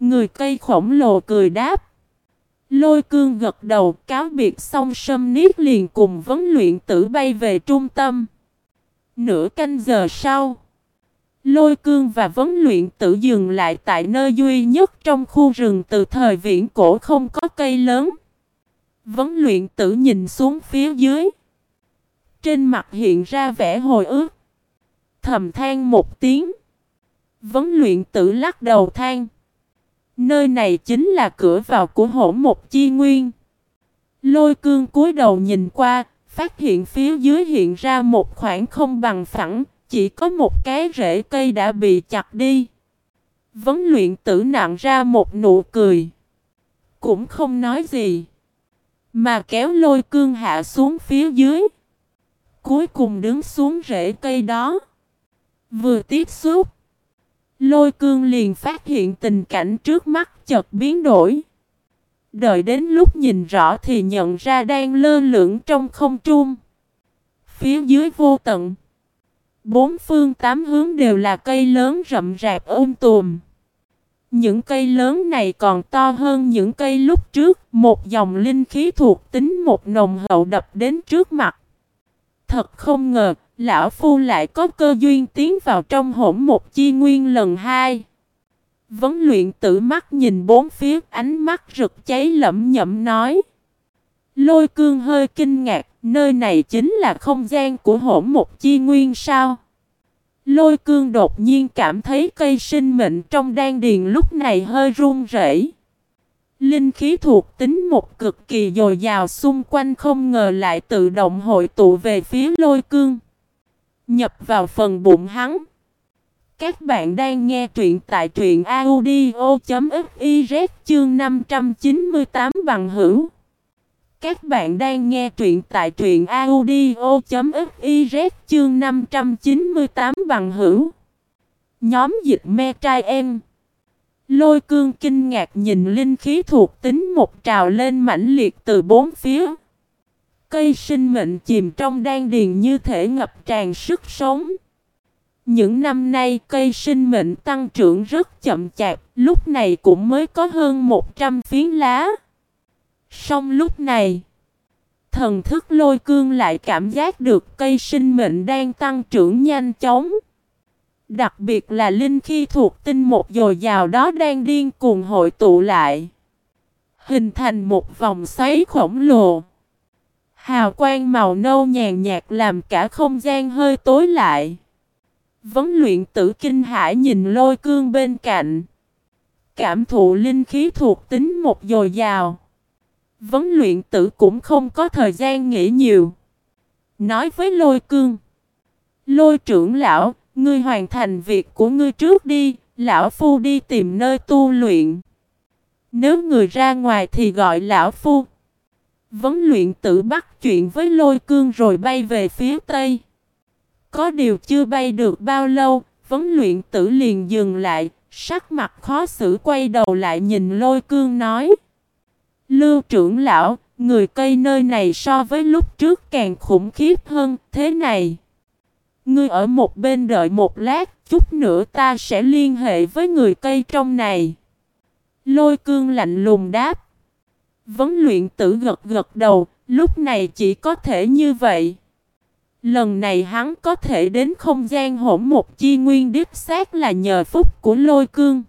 Người cây khổng lồ cười đáp. Lôi cương gật đầu cáo biệt xong sâm niết liền cùng vấn luyện tử bay về trung tâm. Nửa canh giờ sau, lôi cương và vấn luyện tử dừng lại tại nơi duy nhất trong khu rừng từ thời viễn cổ không có cây lớn. Vấn luyện tử nhìn xuống phía dưới. Trên mặt hiện ra vẻ hồi ức. Thầm than một tiếng. Vấn luyện tử lắc đầu than. Nơi này chính là cửa vào của hổ một chi nguyên. Lôi cương cúi đầu nhìn qua, phát hiện phía dưới hiện ra một khoảng không bằng phẳng, chỉ có một cái rễ cây đã bị chặt đi. Vấn luyện tử nặng ra một nụ cười. Cũng không nói gì. Mà kéo lôi cương hạ xuống phía dưới. Cuối cùng đứng xuống rễ cây đó. Vừa tiếp xúc. Lôi cương liền phát hiện tình cảnh trước mắt chợt biến đổi. Đợi đến lúc nhìn rõ thì nhận ra đang lơ lửng trong không trung. Phía dưới vô tận. Bốn phương tám hướng đều là cây lớn rậm rạp ôm tùm. Những cây lớn này còn to hơn những cây lúc trước. Một dòng linh khí thuộc tính một nồng hậu đập đến trước mặt. Thật không ngờ, Lão Phu lại có cơ duyên tiến vào trong hỗn một chi nguyên lần hai. Vấn luyện tử mắt nhìn bốn phía ánh mắt rực cháy lẩm nhẩm nói. Lôi cương hơi kinh ngạc, nơi này chính là không gian của hỗn một chi nguyên sao. Lôi cương đột nhiên cảm thấy cây sinh mệnh trong đan điền lúc này hơi run rẩy. Linh khí thuộc tính một cực kỳ dồi dào xung quanh không ngờ lại tự động hội tụ về phía lôi cương. Nhập vào phần bụng hắn. Các bạn đang nghe truyện tại truyện audio.fiz chương 598 bằng hữu. Các bạn đang nghe truyện tại truyện audio.fiz chương 598 bằng hữu. Nhóm dịch me trai em. Lôi cương kinh ngạc nhìn linh khí thuộc tính một trào lên mãnh liệt từ bốn phía. Cây sinh mệnh chìm trong đan điền như thể ngập tràn sức sống. Những năm nay cây sinh mệnh tăng trưởng rất chậm chạp, lúc này cũng mới có hơn 100 phiến lá. Song lúc này, thần thức lôi cương lại cảm giác được cây sinh mệnh đang tăng trưởng nhanh chóng. Đặc biệt là linh khí thuộc tinh một dồi dào đó đang điên cuồng hội tụ lại. Hình thành một vòng xoáy khổng lồ. Hào quang màu nâu nhàn nhạt làm cả không gian hơi tối lại. Vấn luyện tử kinh hải nhìn lôi cương bên cạnh. Cảm thụ linh khí thuộc tính một dồi dào. Vấn luyện tử cũng không có thời gian nghĩ nhiều. Nói với lôi cương. Lôi trưởng lão, ngươi hoàn thành việc của ngươi trước đi, lão phu đi tìm nơi tu luyện. Nếu người ra ngoài thì gọi lão phu. Vấn luyện tử bắt chuyện với lôi cương rồi bay về phía tây. Có điều chưa bay được bao lâu, vấn luyện tử liền dừng lại, sắc mặt khó xử quay đầu lại nhìn lôi cương nói. Lưu trưởng lão, người cây nơi này so với lúc trước càng khủng khiếp hơn, thế này. Ngươi ở một bên đợi một lát, chút nữa ta sẽ liên hệ với người cây trong này. Lôi cương lạnh lùng đáp. Vấn luyện tử gật gật đầu, lúc này chỉ có thể như vậy. Lần này hắn có thể đến không gian hỗn một chi nguyên đích xác là nhờ phúc của lôi cương.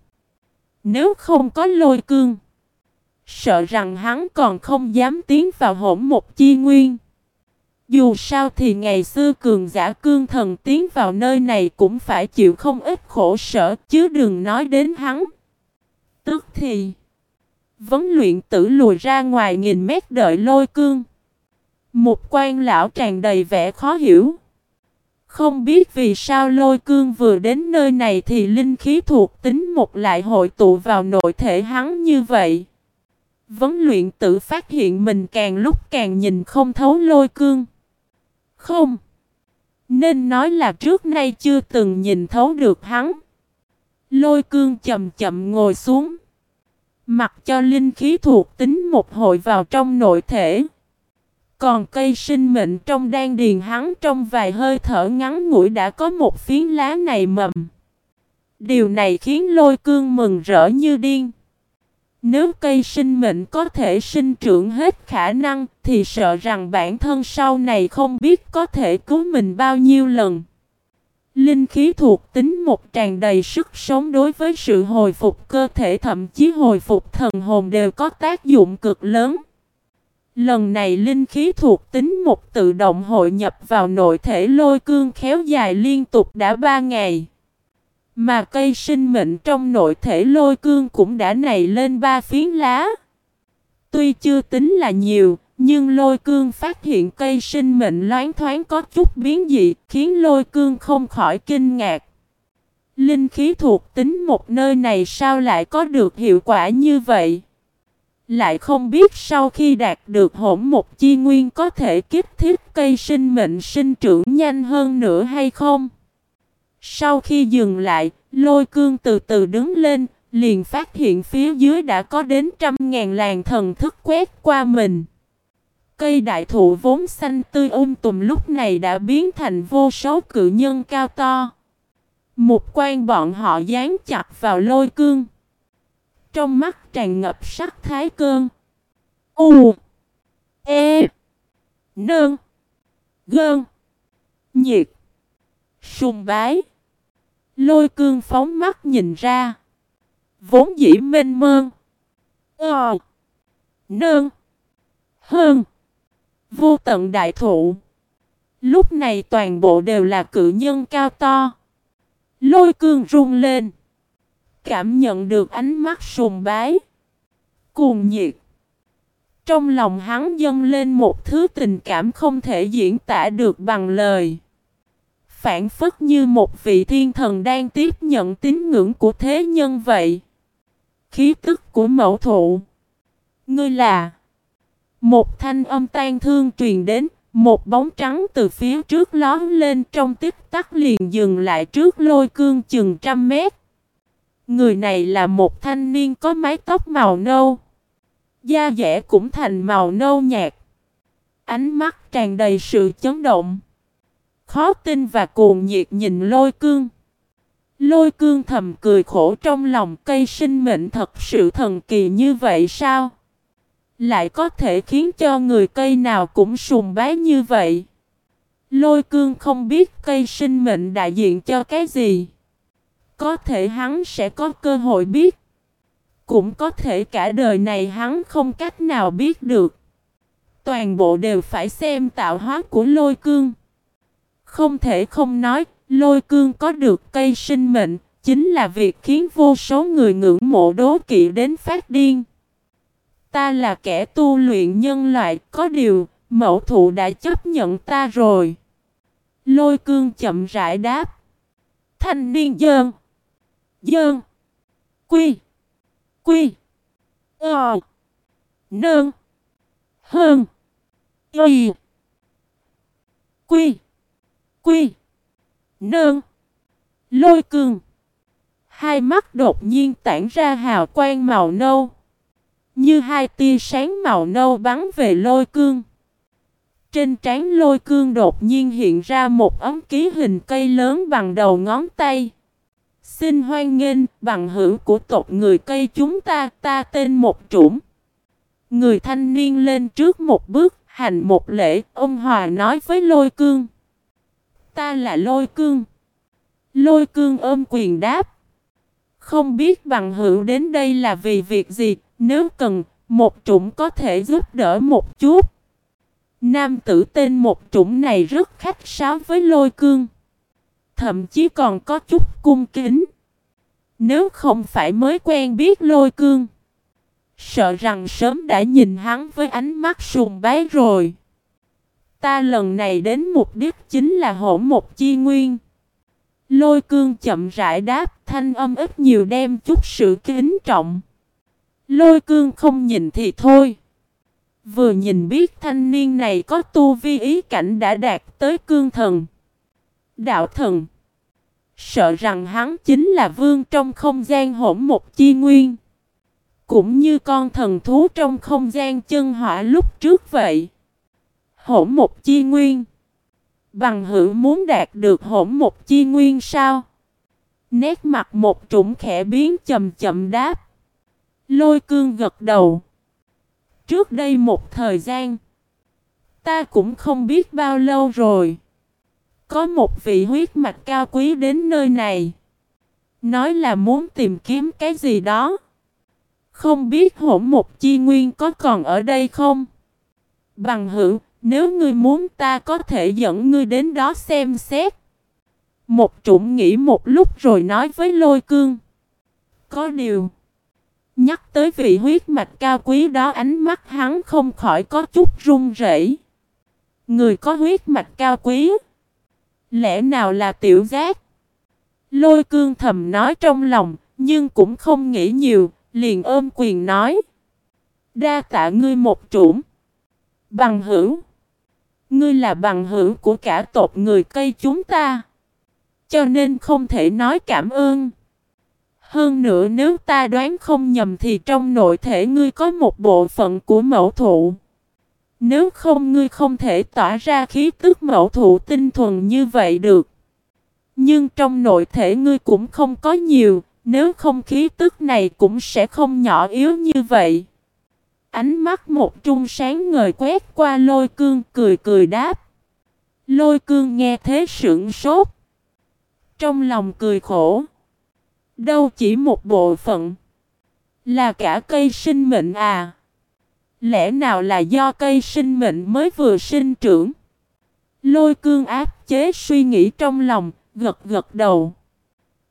Nếu không có lôi cương, sợ rằng hắn còn không dám tiến vào hỗn một chi nguyên. Dù sao thì ngày xưa cường giả cương thần tiến vào nơi này cũng phải chịu không ít khổ sở chứ đừng nói đến hắn. Tức thì, vấn luyện tử lùi ra ngoài nghìn mét đợi lôi cương. Một quan lão tràn đầy vẻ khó hiểu. Không biết vì sao lôi cương vừa đến nơi này thì linh khí thuộc tính một lại hội tụ vào nội thể hắn như vậy. Vấn luyện tử phát hiện mình càng lúc càng nhìn không thấu lôi cương. Không. Nên nói là trước nay chưa từng nhìn thấu được hắn. Lôi cương chậm chậm ngồi xuống. Mặc cho linh khí thuộc tính một hội vào trong nội thể. Còn cây sinh mệnh trong đan điền hắn trong vài hơi thở ngắn ngủi đã có một phiến lá này mầm. Điều này khiến lôi cương mừng rỡ như điên. Nếu cây sinh mệnh có thể sinh trưởng hết khả năng, thì sợ rằng bản thân sau này không biết có thể cứu mình bao nhiêu lần. Linh khí thuộc tính một tràn đầy sức sống đối với sự hồi phục cơ thể, thậm chí hồi phục thần hồn đều có tác dụng cực lớn. Lần này linh khí thuộc tính một tự động hội nhập vào nội thể lôi cương khéo dài liên tục đã ba ngày. Mà cây sinh mệnh trong nội thể lôi cương cũng đã nảy lên ba phiến lá. Tuy chưa tính là nhiều, nhưng lôi cương phát hiện cây sinh mệnh loáng thoáng có chút biến dị, khiến lôi cương không khỏi kinh ngạc. Linh khí thuộc tính một nơi này sao lại có được hiệu quả như vậy? Lại không biết sau khi đạt được hỗn một chi nguyên có thể kích thích cây sinh mệnh sinh trưởng nhanh hơn nữa hay không? Sau khi dừng lại, lôi cương từ từ đứng lên, liền phát hiện phía dưới đã có đến trăm ngàn làng thần thức quét qua mình. Cây đại thụ vốn xanh tươi um tùm lúc này đã biến thành vô số cự nhân cao to. Một quan bọn họ dán chặt vào lôi cương. Trong mắt tràn ngập sắc thái cơn. U E Nương Gơn Nhiệt Sùng bái Lôi cương phóng mắt nhìn ra. Vốn dĩ mênh mơn. Ờ. Nơn. Hơn. Vô tận đại thụ. Lúc này toàn bộ đều là cự nhân cao to. Lôi cương rung lên. Cảm nhận được ánh mắt sùng bái. Cuồng nhiệt. Trong lòng hắn dâng lên một thứ tình cảm không thể diễn tả được bằng lời phản phất như một vị thiên thần đang tiếp nhận tín ngưỡng của thế nhân vậy. Khí tức của mẫu thụ. Ngươi là một thanh âm tan thương truyền đến, một bóng trắng từ phía trước lón lên trong tích tắc liền dừng lại trước lôi cương chừng trăm mét. Người này là một thanh niên có mái tóc màu nâu. Da dẻ cũng thành màu nâu nhạt. Ánh mắt tràn đầy sự chấn động. Khó tin và cuồng nhiệt nhìn lôi cương. Lôi cương thầm cười khổ trong lòng cây sinh mệnh thật sự thần kỳ như vậy sao? Lại có thể khiến cho người cây nào cũng sùng bái như vậy. Lôi cương không biết cây sinh mệnh đại diện cho cái gì. Có thể hắn sẽ có cơ hội biết. Cũng có thể cả đời này hắn không cách nào biết được. Toàn bộ đều phải xem tạo hóa của lôi cương. Không thể không nói, lôi cương có được cây sinh mệnh, chính là việc khiến vô số người ngưỡng mộ đố kỵ đến phát điên. Ta là kẻ tu luyện nhân loại, có điều, mẫu thụ đã chấp nhận ta rồi. Lôi cương chậm rãi đáp. Thanh niên dơn. Dơn. Quy. Quy. Ờ. Nơn. Hơn. Y. Quy. Quy. Nương. Lôi cương. Hai mắt đột nhiên tản ra hào quang màu nâu. Như hai tia sáng màu nâu bắn về lôi cương. Trên trán lôi cương đột nhiên hiện ra một ấm ký hình cây lớn bằng đầu ngón tay. Xin hoan nghênh bằng hữu của tộc người cây chúng ta, ta tên một trũng. Người thanh niên lên trước một bước, hành một lễ, ông Hòa nói với lôi cương. Ta là lôi cương. Lôi cương ôm quyền đáp. Không biết bằng hữu đến đây là vì việc gì, nếu cần, một trũng có thể giúp đỡ một chút. Nam tử tên một trũng này rất khách sáo với lôi cương. Thậm chí còn có chút cung kính. Nếu không phải mới quen biết lôi cương. Sợ rằng sớm đã nhìn hắn với ánh mắt sùng bái rồi. Ta lần này đến mục đích chính là hổ một chi nguyên. Lôi cương chậm rãi đáp, thanh âm ít nhiều đem chút sự kính trọng. Lôi cương không nhìn thì thôi. Vừa nhìn biết thanh niên này có tu vi ý cảnh đã đạt tới cương thần. Đạo thần. Sợ rằng hắn chính là vương trong không gian hỗn một chi nguyên. Cũng như con thần thú trong không gian chân hỏa lúc trước vậy. Hỗn một chi nguyên. Bằng hữu muốn đạt được hỗn một chi nguyên sao? Nét mặt một trũng khẽ biến chậm chậm đáp. Lôi cương gật đầu. Trước đây một thời gian. Ta cũng không biết bao lâu rồi. Có một vị huyết mạch cao quý đến nơi này. Nói là muốn tìm kiếm cái gì đó. Không biết hỗn một chi nguyên có còn ở đây không? Bằng hữu, nếu ngươi muốn ta có thể dẫn ngươi đến đó xem xét. Một trụng nghĩ một lúc rồi nói với lôi cương. Có điều. Nhắc tới vị huyết mạch cao quý đó ánh mắt hắn không khỏi có chút run rẩy. Người có huyết mạch cao quý. Lẽ nào là tiểu giác? Lôi cương thầm nói trong lòng, nhưng cũng không nghĩ nhiều, liền ôm quyền nói. Đa tạ ngươi một chủng. Bằng hữu. Ngươi là bằng hữu của cả tộc người cây chúng ta. Cho nên không thể nói cảm ơn. Hơn nữa nếu ta đoán không nhầm thì trong nội thể ngươi có một bộ phận của mẫu thụ. Nếu không ngươi không thể tỏa ra khí tức mẫu thụ tinh thuần như vậy được. Nhưng trong nội thể ngươi cũng không có nhiều, nếu không khí tức này cũng sẽ không nhỏ yếu như vậy. Ánh mắt một trung sáng ngời quét qua lôi cương cười cười đáp. Lôi cương nghe thế sững sốt. Trong lòng cười khổ. Đâu chỉ một bộ phận. Là cả cây sinh mệnh à. Lẽ nào là do cây sinh mệnh mới vừa sinh trưởng? Lôi cương áp chế suy nghĩ trong lòng, gật gật đầu.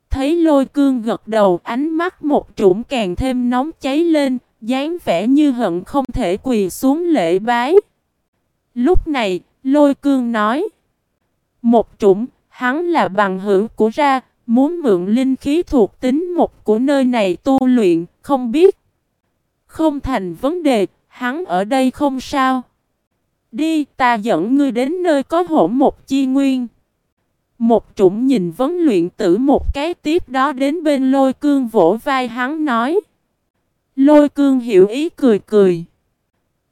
Thấy lôi cương gật đầu ánh mắt một trũng càng thêm nóng cháy lên, dáng vẻ như hận không thể quỳ xuống lễ bái. Lúc này, lôi cương nói. Một chủng, hắn là bằng hữu của ra, muốn mượn linh khí thuộc tính một của nơi này tu luyện, không biết. Không thành vấn đề, hắn ở đây không sao. Đi, ta dẫn ngươi đến nơi có hổ một chi nguyên. Một chủng nhìn vấn luyện tử một cái tiếp đó đến bên lôi cương vỗ vai hắn nói. Lôi cương hiểu ý cười cười.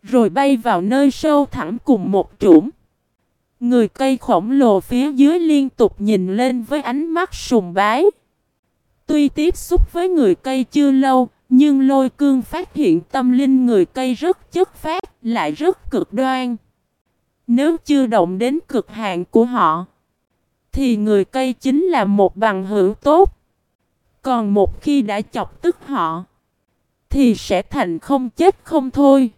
Rồi bay vào nơi sâu thẳm cùng một trũng. Người cây khổng lồ phía dưới liên tục nhìn lên với ánh mắt sùng bái. Tuy tiếp xúc với người cây chưa lâu, nhưng lôi cương phát hiện tâm linh người cây rất chất phát, lại rất cực đoan. Nếu chưa động đến cực hạn của họ, thì người cây chính là một bằng hữu tốt. Còn một khi đã chọc tức họ, thì sẽ thành không chết không thôi.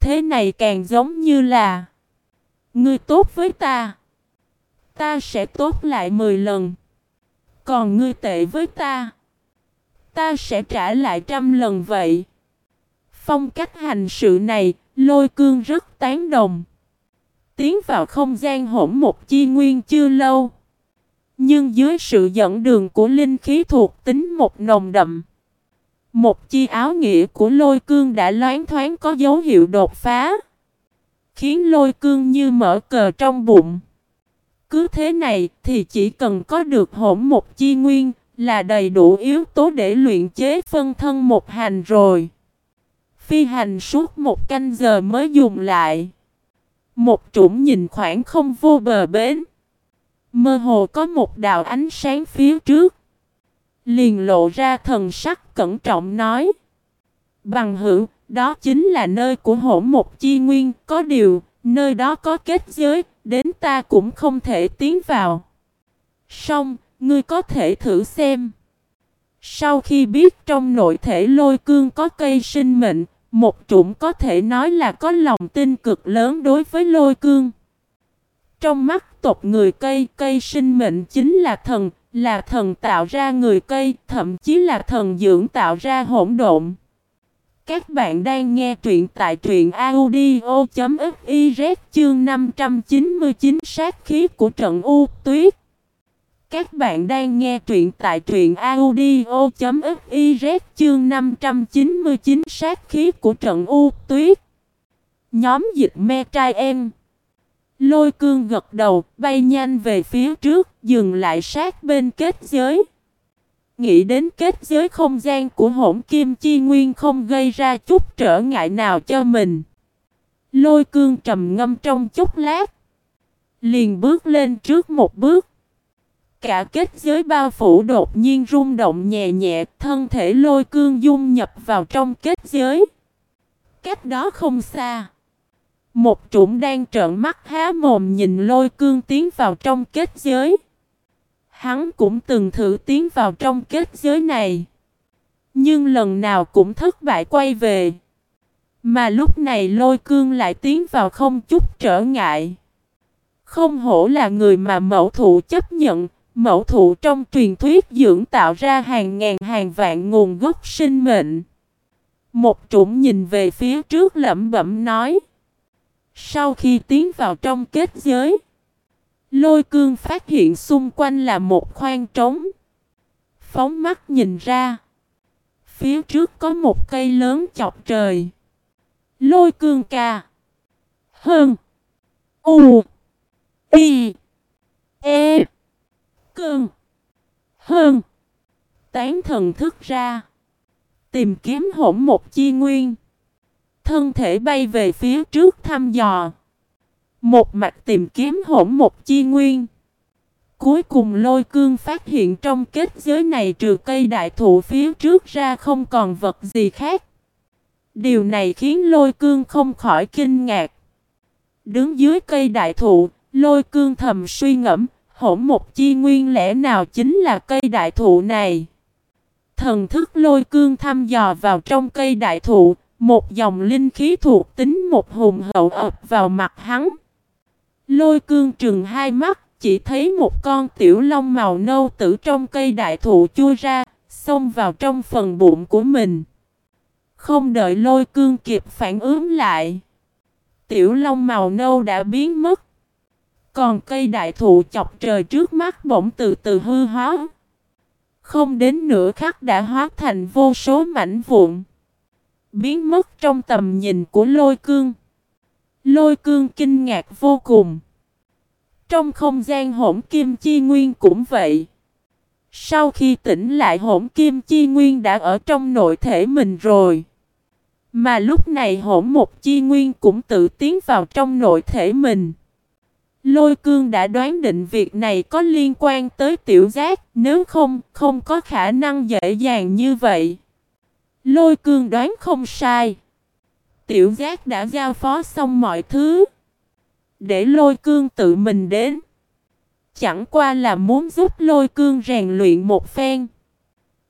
Thế này càng giống như là Ngươi tốt với ta, ta sẽ tốt lại 10 lần. Còn ngươi tệ với ta, ta sẽ trả lại trăm lần vậy. Phong cách hành sự này, lôi cương rất tán đồng. Tiến vào không gian hỗn một chi nguyên chưa lâu. Nhưng dưới sự dẫn đường của linh khí thuộc tính một nồng đậm. Một chi áo nghĩa của lôi cương đã loáng thoáng có dấu hiệu đột phá. Khiến lôi cương như mở cờ trong bụng. cứ thế này thì chỉ cần có được hỗn một chi nguyên là đầy đủ yếu tố để luyện chế phân thân một hành rồi. Phi hành suốt một canh giờ mới dùng lại. Một trũng nhìn khoảng không vô bờ bến. Mơ hồ có một đạo ánh sáng phía trước. Liền lộ ra thần sắc cẩn trọng nói. Bằng hữu, đó chính là nơi của hổ một chi nguyên, có điều, nơi đó có kết giới, đến ta cũng không thể tiến vào. Xong, ngươi có thể thử xem. Sau khi biết trong nội thể lôi cương có cây sinh mệnh, một chủng có thể nói là có lòng tin cực lớn đối với lôi cương. Trong mắt tộc người cây, cây sinh mệnh chính là thần, là thần tạo ra người cây, thậm chí là thần dưỡng tạo ra hỗn độn. Các bạn đang nghe truyện tại truyện audio.fiz chương 599 sát khí của trận U Tuyết. Các bạn đang nghe truyện tại truyện audio.fiz chương 599 sát khí của trận U Tuyết. Nhóm dịch me trai em. Lôi cương gật đầu, bay nhanh về phía trước, dừng lại sát bên kết giới. Nghĩ đến kết giới không gian của hỗn kim chi nguyên không gây ra chút trở ngại nào cho mình. Lôi cương trầm ngâm trong chút lát. Liền bước lên trước một bước. Cả kết giới bao phủ đột nhiên rung động nhẹ nhẹ, thân thể lôi cương dung nhập vào trong kết giới. Cách đó không xa. Một chủng đang trợn mắt há mồm nhìn lôi cương tiến vào trong kết giới. Hắn cũng từng thử tiến vào trong kết giới này. Nhưng lần nào cũng thất bại quay về. Mà lúc này lôi cương lại tiến vào không chút trở ngại. Không hổ là người mà mẫu thụ chấp nhận, mẫu thụ trong truyền thuyết dưỡng tạo ra hàng ngàn hàng vạn nguồn gốc sinh mệnh. Một chủng nhìn về phía trước lẩm bẩm nói. Sau khi tiến vào trong kết giới, lôi cương phát hiện xung quanh là một khoang trống. Phóng mắt nhìn ra, phía trước có một cây lớn chọc trời. Lôi cương ca. Hơn. U. Y. E. Cương. Hơn. Tán thần thức ra. Tìm kiếm hỗn một chi nguyên. Thân thể bay về phía trước thăm dò. Một mặt tìm kiếm hỗn một chi nguyên. Cuối cùng lôi cương phát hiện trong kết giới này trừ cây đại thụ phía trước ra không còn vật gì khác. Điều này khiến lôi cương không khỏi kinh ngạc. Đứng dưới cây đại thụ, lôi cương thầm suy ngẫm, hỗn một chi nguyên lẽ nào chính là cây đại thụ này. Thần thức lôi cương thăm dò vào trong cây đại thụ, một dòng linh khí thuộc tính một hùng hậu ập vào mặt hắn. Lôi cương trừng hai mắt, chỉ thấy một con tiểu long màu nâu tử trong cây đại thụ chui ra, xông vào trong phần bụng của mình. Không đợi lôi cương kịp phản ứng lại. Tiểu long màu nâu đã biến mất. Còn cây đại thụ chọc trời trước mắt bỗng từ từ hư hóa. Không đến nửa khắc đã hóa thành vô số mảnh vụn biến mất trong tầm nhìn của lôi cương. Lôi cương kinh ngạc vô cùng. Trong không gian hỗn kim chi nguyên cũng vậy. Sau khi tỉnh lại hỗn kim chi nguyên đã ở trong nội thể mình rồi. Mà lúc này hỗn một chi nguyên cũng tự tiến vào trong nội thể mình. Lôi cương đã đoán định việc này có liên quan tới tiểu giác, nếu không, không có khả năng dễ dàng như vậy. Lôi cương đoán không sai. Tiểu giác đã giao phó xong mọi thứ. Để lôi cương tự mình đến. Chẳng qua là muốn giúp lôi cương rèn luyện một phen.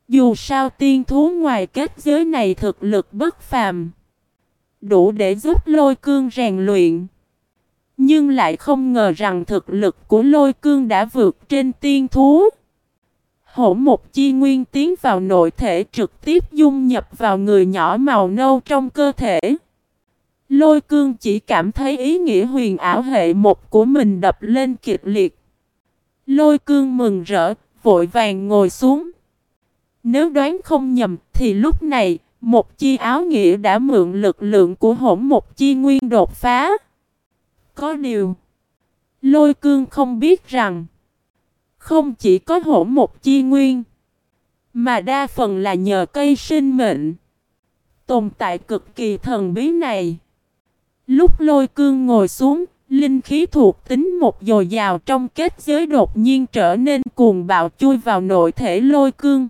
Dù sao tiên thú ngoài kết giới này thực lực bất phàm. Đủ để giúp lôi cương rèn luyện. Nhưng lại không ngờ rằng thực lực của lôi cương đã vượt trên tiên thú. Hổ một chi nguyên tiến vào nội thể trực tiếp dung nhập vào người nhỏ màu nâu trong cơ thể. Lôi cương chỉ cảm thấy ý nghĩa huyền ảo hệ một của mình đập lên kịch liệt. Lôi cương mừng rỡ, vội vàng ngồi xuống. Nếu đoán không nhầm thì lúc này, một chi áo nghĩa đã mượn lực lượng của hỗn một chi nguyên đột phá. Có điều, Lôi cương không biết rằng, không chỉ có hổ một chi nguyên, mà đa phần là nhờ cây sinh mệnh. Tồn tại cực kỳ thần bí này. Lúc lôi cương ngồi xuống, linh khí thuộc tính một dồi dào trong kết giới đột nhiên trở nên cuồng bạo chui vào nội thể lôi cương.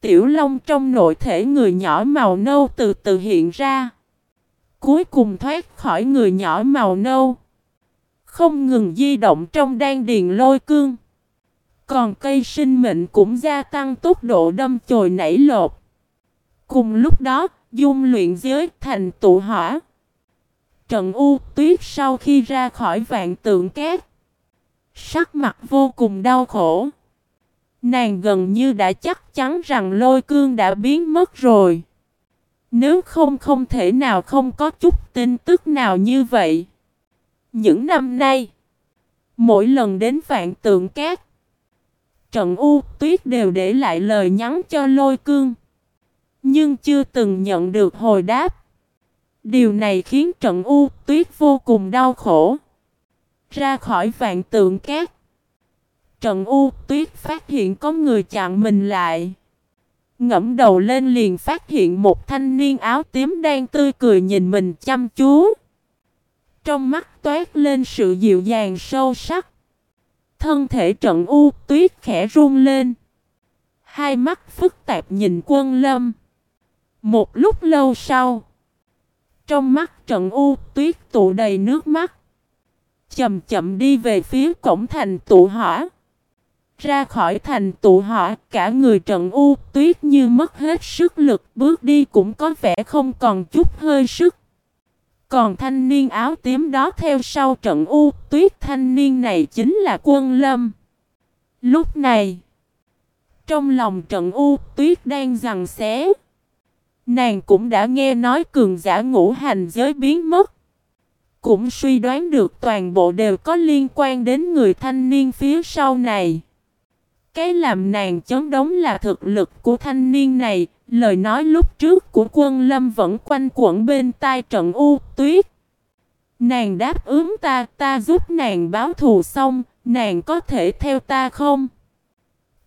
Tiểu long trong nội thể người nhỏ màu nâu từ từ hiện ra. Cuối cùng thoát khỏi người nhỏ màu nâu. Không ngừng di động trong đan điền lôi cương. Còn cây sinh mệnh cũng gia tăng tốc độ đâm chồi nảy lột. Cùng lúc đó, dung luyện giới thành tụ hỏa. Trận u tuyết sau khi ra khỏi vạn tượng cát. Sắc mặt vô cùng đau khổ. Nàng gần như đã chắc chắn rằng lôi cương đã biến mất rồi. Nếu không không thể nào không có chút tin tức nào như vậy. Những năm nay, mỗi lần đến vạn tượng cát, trận u tuyết đều để lại lời nhắn cho lôi cương. Nhưng chưa từng nhận được hồi đáp. Điều này khiến trận u tuyết vô cùng đau khổ. Ra khỏi vạn tượng cát. Trận u tuyết phát hiện có người chặn mình lại. Ngẫm đầu lên liền phát hiện một thanh niên áo tím đang tươi cười nhìn mình chăm chú. Trong mắt toát lên sự dịu dàng sâu sắc. Thân thể trận u tuyết khẽ run lên. Hai mắt phức tạp nhìn quân lâm. Một lúc lâu sau. Trong mắt trận u tuyết tụ đầy nước mắt. Chậm chậm đi về phía cổng thành tụ hỏa. Ra khỏi thành tụ hỏa, cả người trận u tuyết như mất hết sức lực, bước đi cũng có vẻ không còn chút hơi sức. Còn thanh niên áo tím đó theo sau trận u tuyết thanh niên này chính là quân lâm. Lúc này, trong lòng trận u tuyết đang rằng xé. Nàng cũng đã nghe nói cường giả ngũ hành giới biến mất. Cũng suy đoán được toàn bộ đều có liên quan đến người thanh niên phía sau này. Cái làm nàng chấn đống là thực lực của thanh niên này, lời nói lúc trước của quân lâm vẫn quanh quẩn bên tai trận u tuyết. Nàng đáp ứng ta, ta giúp nàng báo thù xong, nàng có thể theo ta không?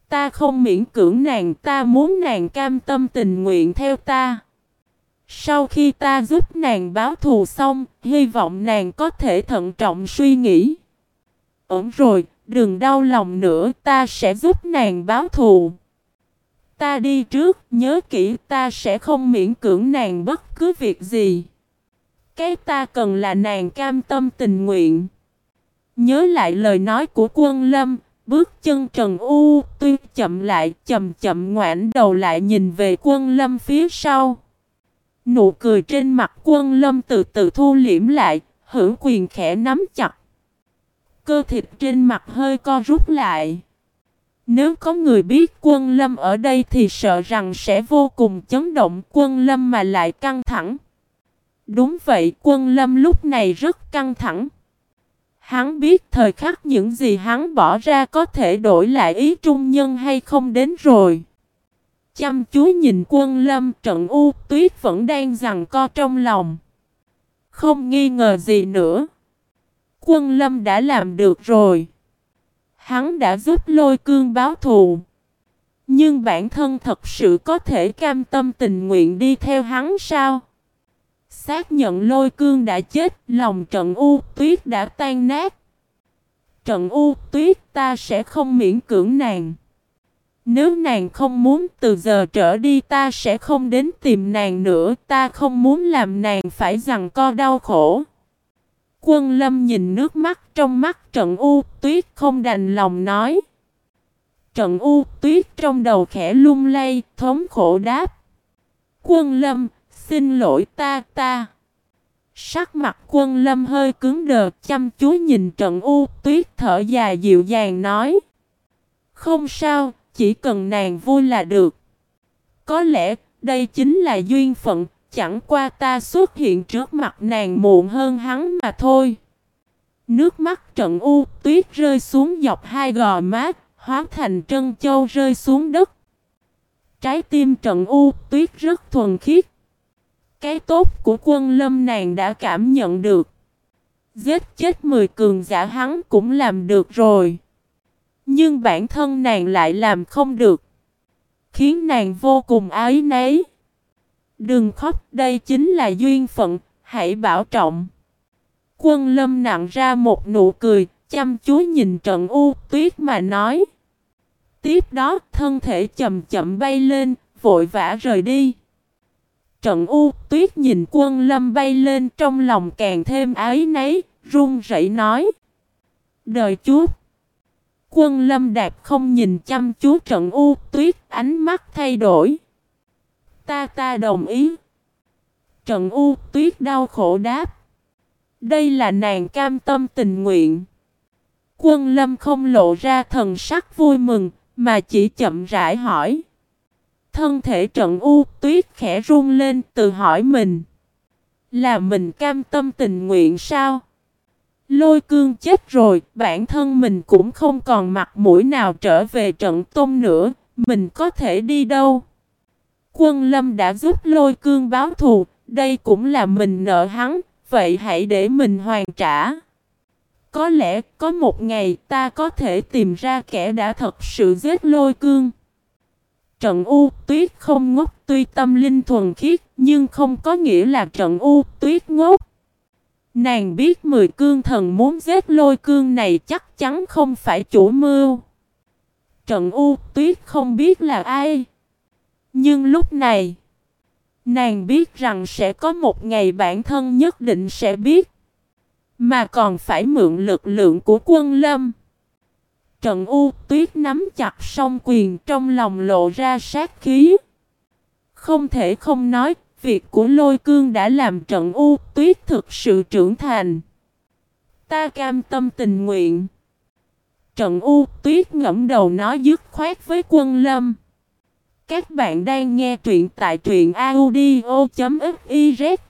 Ta không miễn cưỡng nàng, ta muốn nàng cam tâm tình nguyện theo ta. Sau khi ta giúp nàng báo thù xong, hy vọng nàng có thể thận trọng suy nghĩ. Ổn rồi, đừng đau lòng nữa, ta sẽ giúp nàng báo thù. Ta đi trước, nhớ kỹ ta sẽ không miễn cưỡng nàng bất cứ việc gì. Cái ta cần là nàng cam tâm tình nguyện. Nhớ lại lời nói của quân lâm, bước chân trần u tuy chậm lại, chậm chậm ngoãn đầu lại nhìn về quân lâm phía sau. Nụ cười trên mặt quân lâm từ từ thu liễm lại, hữu quyền khẽ nắm chặt. Cơ thịt trên mặt hơi co rút lại. Nếu có người biết quân lâm ở đây thì sợ rằng sẽ vô cùng chấn động quân lâm mà lại căng thẳng. Đúng vậy, quân lâm lúc này rất căng thẳng. Hắn biết thời khắc những gì hắn bỏ ra có thể đổi lại ý trung nhân hay không đến rồi. Chăm chú nhìn quân lâm, trận u tuyết vẫn đang rằng co trong lòng. Không nghi ngờ gì nữa. Quân lâm đã làm được rồi. Hắn đã giúp lôi cương báo thù. Nhưng bản thân thật sự có thể cam tâm tình nguyện đi theo hắn sao? Xác nhận lôi cương đã chết, lòng trận u tuyết đã tan nát. Trận u tuyết ta sẽ không miễn cưỡng nàng. Nếu nàng không muốn từ giờ trở đi ta sẽ không đến tìm nàng nữa, ta không muốn làm nàng phải rằng co đau khổ. Quân lâm nhìn nước mắt trong mắt trận u tuyết không đành lòng nói. Trận u tuyết trong đầu khẽ lung lay, thống khổ đáp. Quân lâm, xin lỗi ta ta. Sắc mặt quân lâm hơi cứng đờ chăm chú nhìn trận u tuyết thở dài dịu dàng nói. Không sao, chỉ cần nàng vui là được. Có lẽ đây chính là duyên phận, chẳng qua ta xuất hiện trước mặt nàng muộn hơn hắn mà thôi. Nước mắt trận u tuyết rơi xuống dọc hai gò má, hóa thành trân châu rơi xuống đất. Trái tim trận u tuyết rất thuần khiết. Cái tốt của quân lâm nàng đã cảm nhận được. Giết chết 10 cường giả hắn cũng làm được rồi. Nhưng bản thân nàng lại làm không được. Khiến nàng vô cùng ái nấy. Đừng khóc đây chính là duyên phận, hãy bảo trọng. Quân lâm nặng ra một nụ cười, chăm chú nhìn trận u tuyết mà nói. Tiếp đó thân thể chậm chậm bay lên, vội vã rời đi. Trận u tuyết nhìn quân lâm bay lên trong lòng càng thêm ái nấy, run rẩy nói. Đời chút. Quân lâm đạp không nhìn chăm chú trận u tuyết ánh mắt thay đổi. Ta ta đồng ý. Trận u tuyết đau khổ đáp. Đây là nàng cam tâm tình nguyện. Quân lâm không lộ ra thần sắc vui mừng, mà chỉ chậm rãi hỏi. Thân thể trận u tuyết khẽ run lên từ hỏi mình. Là mình cam tâm tình nguyện sao? Lôi cương chết rồi, bản thân mình cũng không còn mặt mũi nào trở về trận tôn nữa, mình có thể đi đâu? Quân lâm đã giúp lôi cương báo thù, đây cũng là mình nợ hắn, vậy hãy để mình hoàn trả. Có lẽ có một ngày ta có thể tìm ra kẻ đã thật sự giết lôi cương. Trận U tuyết không ngốc tuy tâm linh thuần khiết nhưng không có nghĩa là trận U tuyết ngốc. Nàng biết mười cương thần muốn giết lôi cương này chắc chắn không phải chủ mưu. Trận U tuyết không biết là ai. Nhưng lúc này, nàng biết rằng sẽ có một ngày bản thân nhất định sẽ biết. Mà còn phải mượn lực lượng của quân lâm. Trận U tuyết nắm chặt song quyền trong lòng lộ ra sát khí. Không thể không nói, việc của lôi cương đã làm trận U tuyết thực sự trưởng thành. Ta cam tâm tình nguyện. Trận U tuyết ngẫm đầu nói dứt khoát với quân lâm. Các bạn đang nghe truyện tại truyện audio.fiz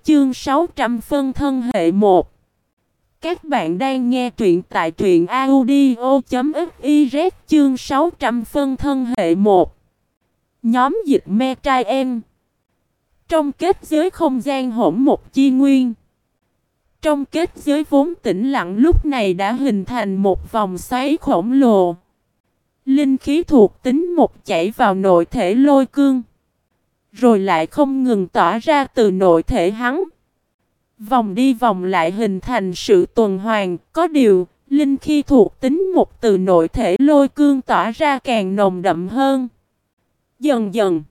chương 600 phân thân hệ 1. Các bạn đang nghe truyện tại truyện audio.fiz chương 600 phân thân hệ 1. Nhóm dịch me trai em. Trong kết giới không gian hỗn một chi nguyên. Trong kết giới vốn tĩnh lặng lúc này đã hình thành một vòng xoáy khổng lồ. Linh khí thuộc tính một chảy vào nội thể lôi cương. Rồi lại không ngừng tỏa ra từ nội thể hắn. Vòng đi vòng lại hình thành sự tuần hoàn, có điều, linh khí thuộc tính một từ nội thể lôi cương tỏa ra càng nồng đậm hơn. Dần dần,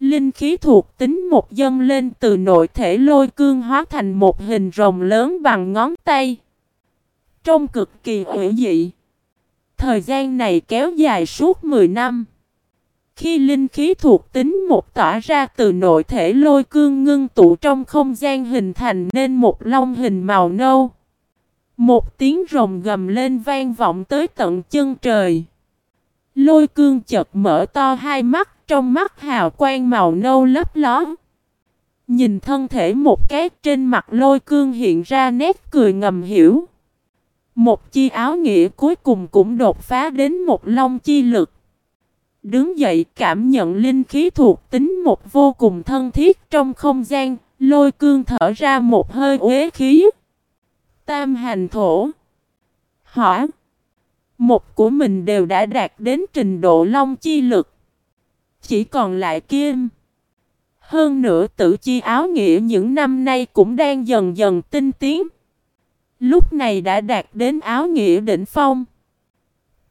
linh khí thuộc tính một dâng lên từ nội thể lôi cương hóa thành một hình rồng lớn bằng ngón tay. Trông cực kỳ ủy dị. Thời gian này kéo dài suốt 10 năm. Khi linh khí thuộc tính một tỏa ra từ nội thể lôi cương ngưng tụ trong không gian hình thành nên một long hình màu nâu. Một tiếng rồng gầm lên vang vọng tới tận chân trời. Lôi cương chợt mở to hai mắt, trong mắt hào quang màu nâu lấp ló. Nhìn thân thể một cái trên mặt lôi cương hiện ra nét cười ngầm hiểu. Một chi áo nghĩa cuối cùng cũng đột phá đến một long chi lực. Đứng dậy cảm nhận linh khí thuộc tính một vô cùng thân thiết trong không gian, lôi cương thở ra một hơi uế khí. Tam hành thổ. Hỏa. Một của mình đều đã đạt đến trình độ long chi lực. Chỉ còn lại kim. Hơn nữa tự chi áo nghĩa những năm nay cũng đang dần dần tinh tiến. Lúc này đã đạt đến áo nghĩa đỉnh phong.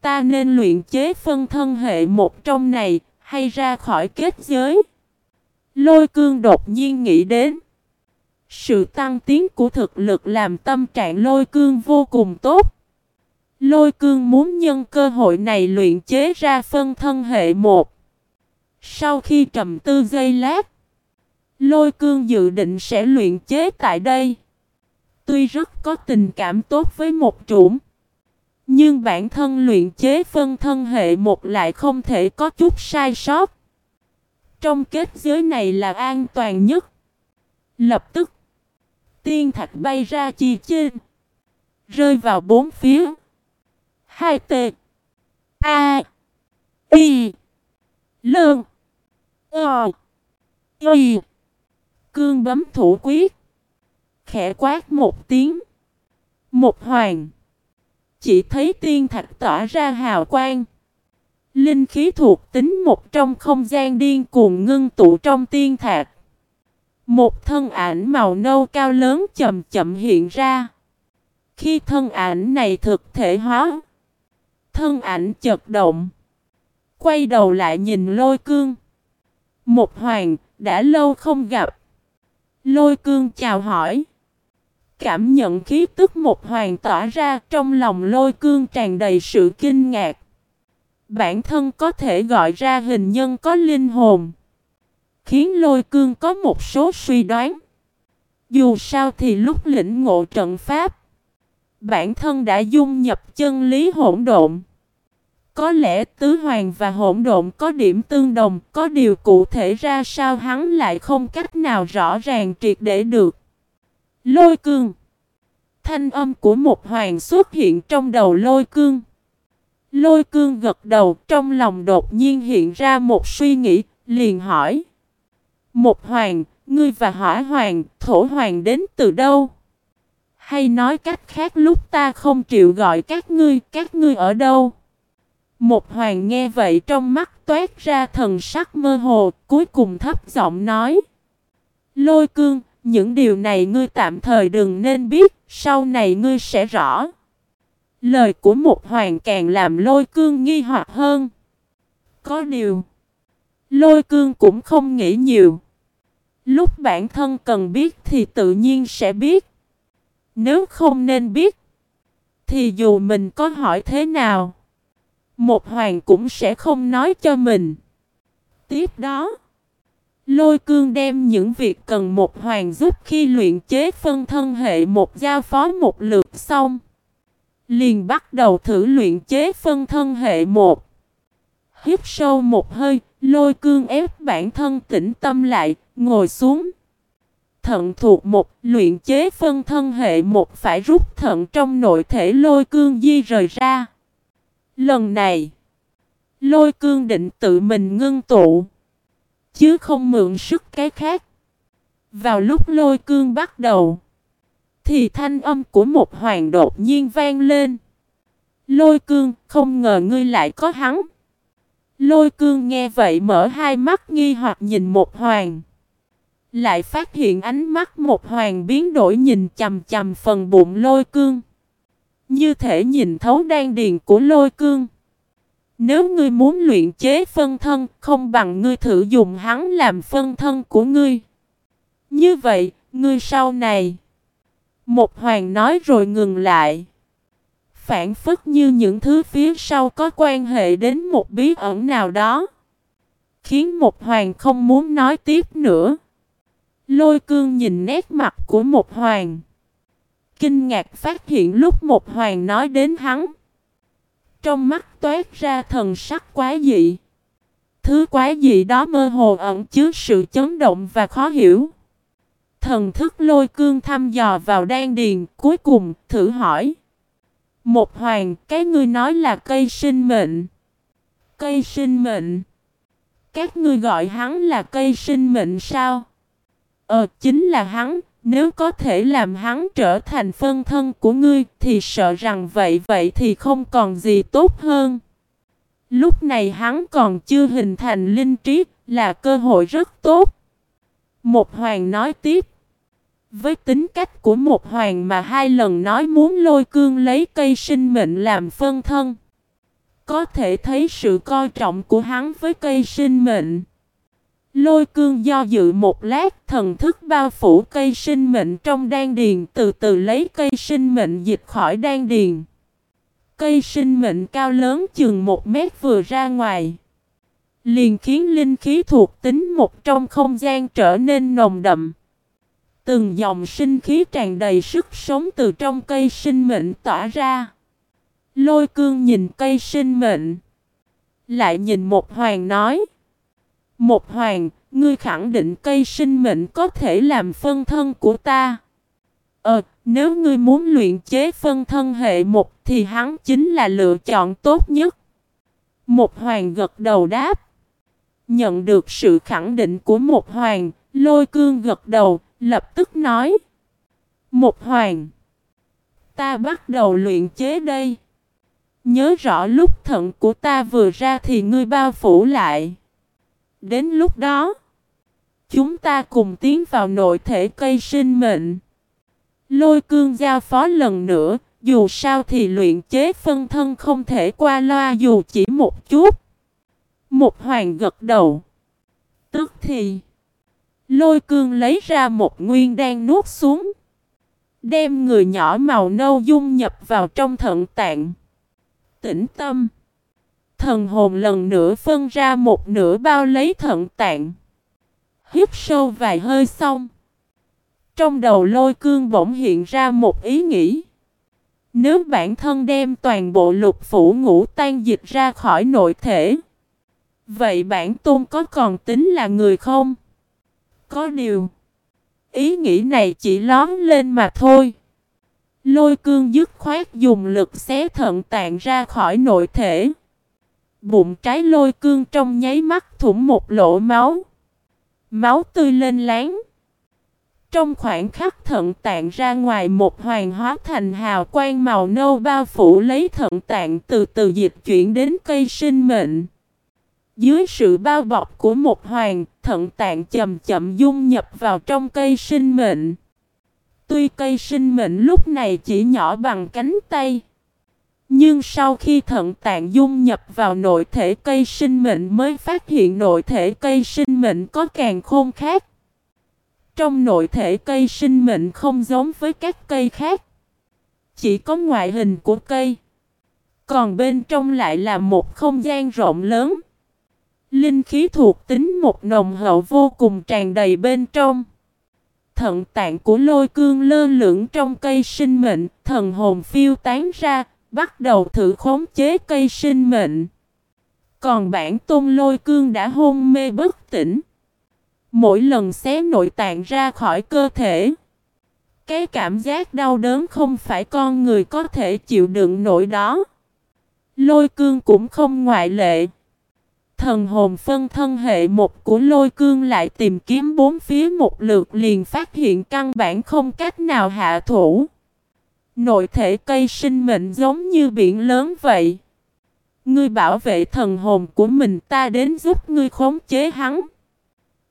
Ta nên luyện chế phân thân hệ một trong này, hay ra khỏi kết giới? Lôi cương đột nhiên nghĩ đến. Sự tăng tiến của thực lực làm tâm trạng lôi cương vô cùng tốt. Lôi cương muốn nhân cơ hội này luyện chế ra phân thân hệ một. Sau khi trầm tư giây lát, lôi cương dự định sẽ luyện chế tại đây. Tuy rất có tình cảm tốt với một chủng. Nhưng bản thân luyện chế phân thân hệ một lại không thể có chút sai sót. Trong kết giới này là an toàn nhất. Lập tức, tiên thạch bay ra chi trên. Rơi vào bốn phía. Hai t A Y Lương Ờ Y Cương bấm thủ quyết. Khẽ quát một tiếng. Một hoàng. Chỉ thấy tiên thạch tỏa ra hào quang. Linh khí thuộc tính một trong không gian điên cuồng ngưng tụ trong tiên thạch. Một thân ảnh màu nâu cao lớn chậm chậm hiện ra. Khi thân ảnh này thực thể hóa, thân ảnh chật động. Quay đầu lại nhìn lôi cương. Một hoàng, đã lâu không gặp. Lôi cương chào hỏi. Cảm nhận khí tức một hoàng tỏa ra trong lòng lôi cương tràn đầy sự kinh ngạc. Bản thân có thể gọi ra hình nhân có linh hồn. Khiến lôi cương có một số suy đoán. Dù sao thì lúc lĩnh ngộ trận pháp. Bản thân đã dung nhập chân lý hỗn độn. Có lẽ tứ hoàng và hỗn độn có điểm tương đồng, có điều cụ thể ra sao hắn lại không cách nào rõ ràng triệt để được. Lôi cương Thanh âm của một hoàng xuất hiện trong đầu lôi cương. Lôi cương gật đầu trong lòng đột nhiên hiện ra một suy nghĩ, liền hỏi. Một hoàng, ngươi và hỏa hoàng, thổ hoàng đến từ đâu? Hay nói cách khác lúc ta không chịu gọi các ngươi, các ngươi ở đâu? Một hoàng nghe vậy trong mắt toát ra thần sắc mơ hồ, cuối cùng thấp giọng nói. Lôi cương, những điều này ngươi tạm thời đừng nên biết, sau này ngươi sẽ rõ. Lời của một hoàng càng làm lôi cương nghi hoặc hơn. Có điều, lôi cương cũng không nghĩ nhiều. Lúc bản thân cần biết thì tự nhiên sẽ biết. Nếu không nên biết, thì dù mình có hỏi thế nào, một hoàng cũng sẽ không nói cho mình. Tiếp đó, lôi cương đem những việc cần một hoàng giúp khi luyện chế phân thân hệ một giao phó một lượt xong. Liền bắt đầu thử luyện chế phân thân hệ một. Hít sâu một hơi, lôi cương ép bản thân tĩnh tâm lại, ngồi xuống. Thận thuộc một luyện chế phân thân hệ một phải rút thận trong nội thể lôi cương di rời ra. Lần này, lôi cương định tự mình ngưng tụ, chứ không mượn sức cái khác. Vào lúc lôi cương bắt đầu, thì thanh âm của một hoàng đột nhiên vang lên. Lôi cương, không ngờ ngươi lại có hắn. Lôi cương nghe vậy mở hai mắt nghi hoặc nhìn một hoàng. Lại phát hiện ánh mắt một hoàng biến đổi nhìn chầm chầm phần bụng lôi cương. Như thể nhìn thấu đan điền của lôi cương. Nếu ngươi muốn luyện chế phân thân, không bằng ngươi thử dùng hắn làm phân thân của ngươi. Như vậy, ngươi sau này. Một hoàng nói rồi ngừng lại. Phản phức như những thứ phía sau có quan hệ đến một bí ẩn nào đó. Khiến một hoàng không muốn nói tiếp nữa. Lôi cương nhìn nét mặt của một hoàng. Kinh ngạc phát hiện lúc một hoàng nói đến hắn. Trong mắt toát ra thần sắc quá dị. Thứ quá dị đó mơ hồ ẩn chứa sự chấn động và khó hiểu. Thần thức lôi cương thăm dò vào đan điền, cuối cùng thử hỏi. Một hoàng, cái ngươi nói là cây sinh mệnh. Cây sinh mệnh. Các ngươi gọi hắn là cây sinh mệnh sao? Ờ, chính là hắn, nếu có thể làm hắn trở thành phân thân của ngươi thì sợ rằng vậy vậy thì không còn gì tốt hơn. Lúc này hắn còn chưa hình thành linh trí là cơ hội rất tốt. Một hoàng nói tiếp. Với tính cách của một hoàng mà hai lần nói muốn lôi cương lấy cây sinh mệnh làm phân thân. Có thể thấy sự coi trọng của hắn với cây sinh mệnh. Lôi cương do dự một lát, thần thức bao phủ cây sinh mệnh trong đan điền, từ từ lấy cây sinh mệnh dịch khỏi đan điền. Cây sinh mệnh cao lớn chừng một mét vừa ra ngoài. Liền khiến linh khí thuộc tính một trong không gian trở nên nồng đậm. Từng dòng sinh khí tràn đầy sức sống từ trong cây sinh mệnh tỏa ra. Lôi cương nhìn cây sinh mệnh. Lại nhìn một hoàng nói. Một hoàng, ngươi khẳng định cây sinh mệnh có thể làm phân thân của ta. Ờ, nếu ngươi muốn luyện chế phân thân hệ một thì hắn chính là lựa chọn tốt nhất. Một hoàng gật đầu đáp. Nhận được sự khẳng định của một hoàng, lôi cương gật đầu, lập tức nói. Một hoàng. Ta bắt đầu luyện chế đây. Nhớ rõ lúc thận của ta vừa ra thì ngươi bao phủ lại. Đến lúc đó, chúng ta cùng tiến vào nội thể cây sinh mệnh. Lôi cương giao phó lần nữa, dù sao thì luyện chế phân thân không thể qua loa dù chỉ một chút. Một hoàng gật đầu. Tức thì, lôi cương lấy ra một nguyên đan nuốt xuống. Đem người nhỏ màu nâu dung nhập vào trong thận tạng. Tĩnh tâm. Thần hồn lần nữa phân ra một nửa bao lấy thận tạng. Hít sâu vài hơi xong. Trong đầu lôi cương bỗng hiện ra một ý nghĩ. Nếu bản thân đem toàn bộ lục phủ ngũ tan dịch ra khỏi nội thể. Vậy bản tôn có còn tính là người không? Có điều. Ý nghĩ này chỉ lón lên mà thôi. Lôi cương dứt khoát dùng lực xé thận tạng ra khỏi nội thể. Bụng trái lôi cương trong nháy mắt thủng một lỗ máu. Máu tươi lên láng. Trong khoảnh khắc thận tạng ra ngoài một hoàng hóa thành hào quang màu nâu bao phủ lấy thận tạng từ từ dịch chuyển đến cây sinh mệnh. Dưới sự bao bọc của một hoàng, thận tạng chậm chậm dung nhập vào trong cây sinh mệnh. Tuy cây sinh mệnh lúc này chỉ nhỏ bằng cánh tay. Nhưng sau khi thận tạng dung nhập vào nội thể cây sinh mệnh mới phát hiện nội thể cây sinh mệnh có càng khôn khác. Trong nội thể cây sinh mệnh không giống với các cây khác. Chỉ có ngoại hình của cây. Còn bên trong lại là một không gian rộng lớn. Linh khí thuộc tính một nồng hậu vô cùng tràn đầy bên trong. Thận tạng của lôi cương lơ lửng trong cây sinh mệnh, thần hồn phiêu tán ra, bắt đầu thử khống chế cây sinh mệnh. Còn bản tôn lôi cương đã hôn mê bất tỉnh. Mỗi lần xé nội tạng ra khỏi cơ thể. Cái cảm giác đau đớn không phải con người có thể chịu đựng nổi đó. Lôi cương cũng không ngoại lệ. Thần hồn phân thân hệ một của lôi cương lại tìm kiếm bốn phía một lượt liền phát hiện căn bản không cách nào hạ thủ. Nội thể cây sinh mệnh giống như biển lớn vậy. Ngươi bảo vệ thần hồn của mình, ta đến giúp ngươi khống chế hắn.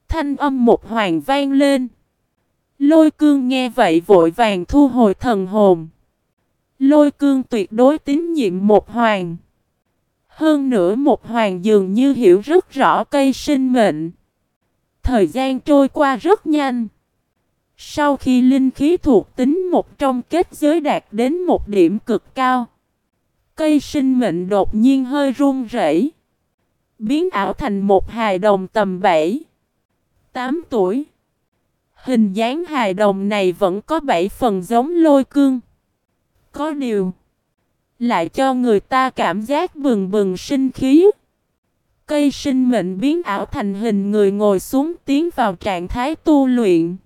Thanh âm một hoàng vang lên. Lôi cương nghe vậy vội vàng thu hồi thần hồn. Lôi cương tuyệt đối tín nhiệm một hoàng. Hơn nữa một hoàng dường như hiểu rất rõ cây sinh mệnh. Thời gian trôi qua rất nhanh. Sau khi linh khí thuộc tính một trong kết giới đạt đến một điểm cực cao. Cây sinh mệnh đột nhiên hơi run rẩy, Biến ảo thành một hài đồng tầm 7. 8 tuổi. Hình dáng hài đồng này vẫn có 7 phần giống lôi cương. Có điều. Lại cho người ta cảm giác bừng bừng sinh khí. Cây sinh mệnh biến ảo thành hình người ngồi xuống tiến vào trạng thái tu luyện.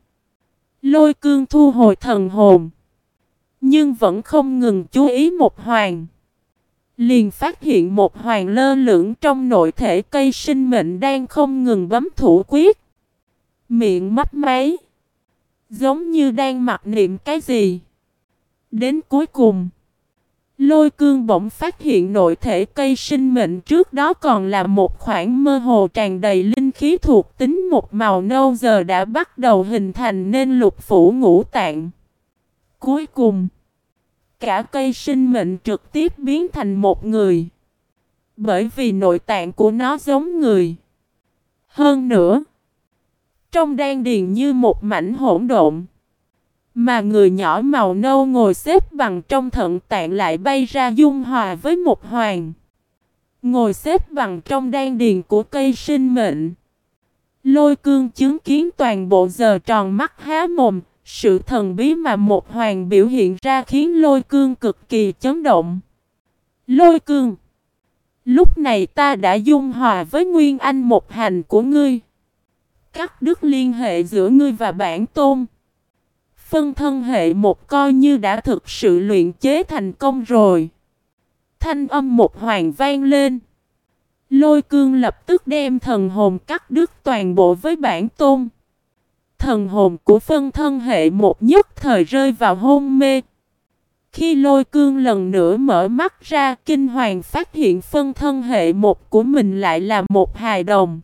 Lôi cương thu hồi thần hồn. Nhưng vẫn không ngừng chú ý một hoàng. Liền phát hiện một hoàng lơ lửng trong nội thể cây sinh mệnh đang không ngừng bấm thủ quyết. Miệng mấp máy. Giống như đang mặc niệm cái gì. Đến cuối cùng. Lôi cương bỗng phát hiện nội thể cây sinh mệnh trước đó còn là một khoảng mơ hồ tràn đầy linh khí thuộc tính một màu nâu giờ đã bắt đầu hình thành nên lục phủ ngũ tạng. Cuối cùng, cả cây sinh mệnh trực tiếp biến thành một người. Bởi vì nội tạng của nó giống người. Hơn nữa, trong đan điền như một mảnh hỗn độn. Mà người nhỏ màu nâu ngồi xếp bằng trong thận tạng lại bay ra dung hòa với một hoàng. Ngồi xếp bằng trong đan điền của cây sinh mệnh. Lôi cương chứng kiến toàn bộ giờ tròn mắt há mồm, sự thần bí mà một hoàng biểu hiện ra khiến lôi cương cực kỳ chấn động. Lôi cương Lúc này ta đã dung hòa với nguyên anh một hành của ngươi. Cắt đứt liên hệ giữa ngươi và bản tôn phân thân hệ một coi như đã thực sự luyện chế thành công rồi. Thanh âm một hoàng vang lên. Lôi cương lập tức đem thần hồn cắt đứt toàn bộ với bản tôn. Thần hồn của phân thân hệ một nhất thời rơi vào hôn mê. Khi lôi cương lần nữa mở mắt ra, kinh hoàng phát hiện phân thân hệ một của mình lại là một hài đồng.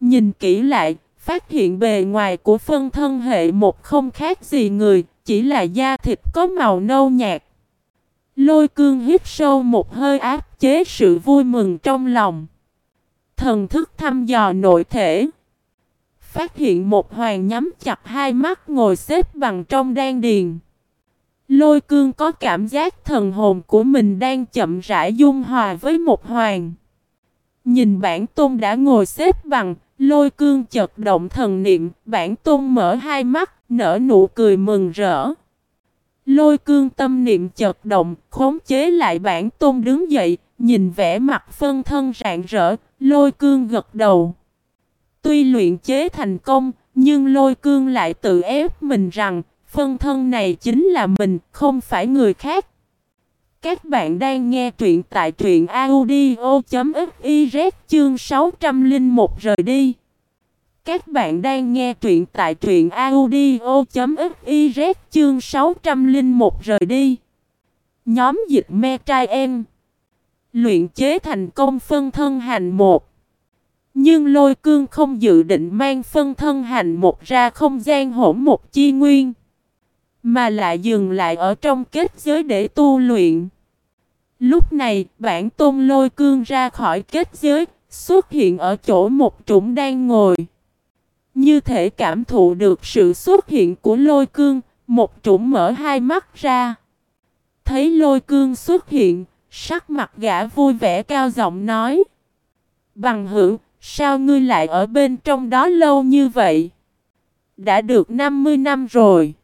Nhìn kỹ lại, phát hiện bề ngoài của phân thân hệ một không khác gì người, chỉ là da thịt có màu nâu nhạt. Lôi cương hít sâu một hơi áp chế sự vui mừng trong lòng. Thần thức thăm dò nội thể. Phát hiện một hoàng nhắm chặt hai mắt ngồi xếp bằng trong đan điền. Lôi cương có cảm giác thần hồn của mình đang chậm rãi dung hòa với một hoàng. Nhìn bản tôn đã ngồi xếp bằng, lôi cương chật động thần niệm, bản tôn mở hai mắt, nở nụ cười mừng rỡ. Lôi cương tâm niệm chật động, khống chế lại bản tôn đứng dậy, nhìn vẻ mặt phân thân rạng rỡ, lôi cương gật đầu. Tuy luyện chế thành công, nhưng lôi cương lại tự ép mình rằng, phân thân này chính là mình, không phải người khác. Các bạn đang nghe truyện tại truyện audio.fiz chương 601 rời đi. Các bạn đang nghe truyện tại truyện audio.fiz chương 601 rời đi. Nhóm dịch me trai em. Luyện chế thành công phân thân hành một. Nhưng lôi cương không dự định mang phân thân hành một ra không gian hỗn một chi nguyên. Mà lại dừng lại ở trong kết giới để tu luyện. Lúc này bản tôn lôi cương ra khỏi kết giới, xuất hiện ở chỗ một trũng đang ngồi. Như thể cảm thụ được sự xuất hiện của lôi cương, một trũng mở hai mắt ra. Thấy lôi cương xuất hiện, sắc mặt gã vui vẻ cao giọng nói. Bằng hữu, sao ngươi lại ở bên trong đó lâu như vậy? Đã được 50 năm rồi.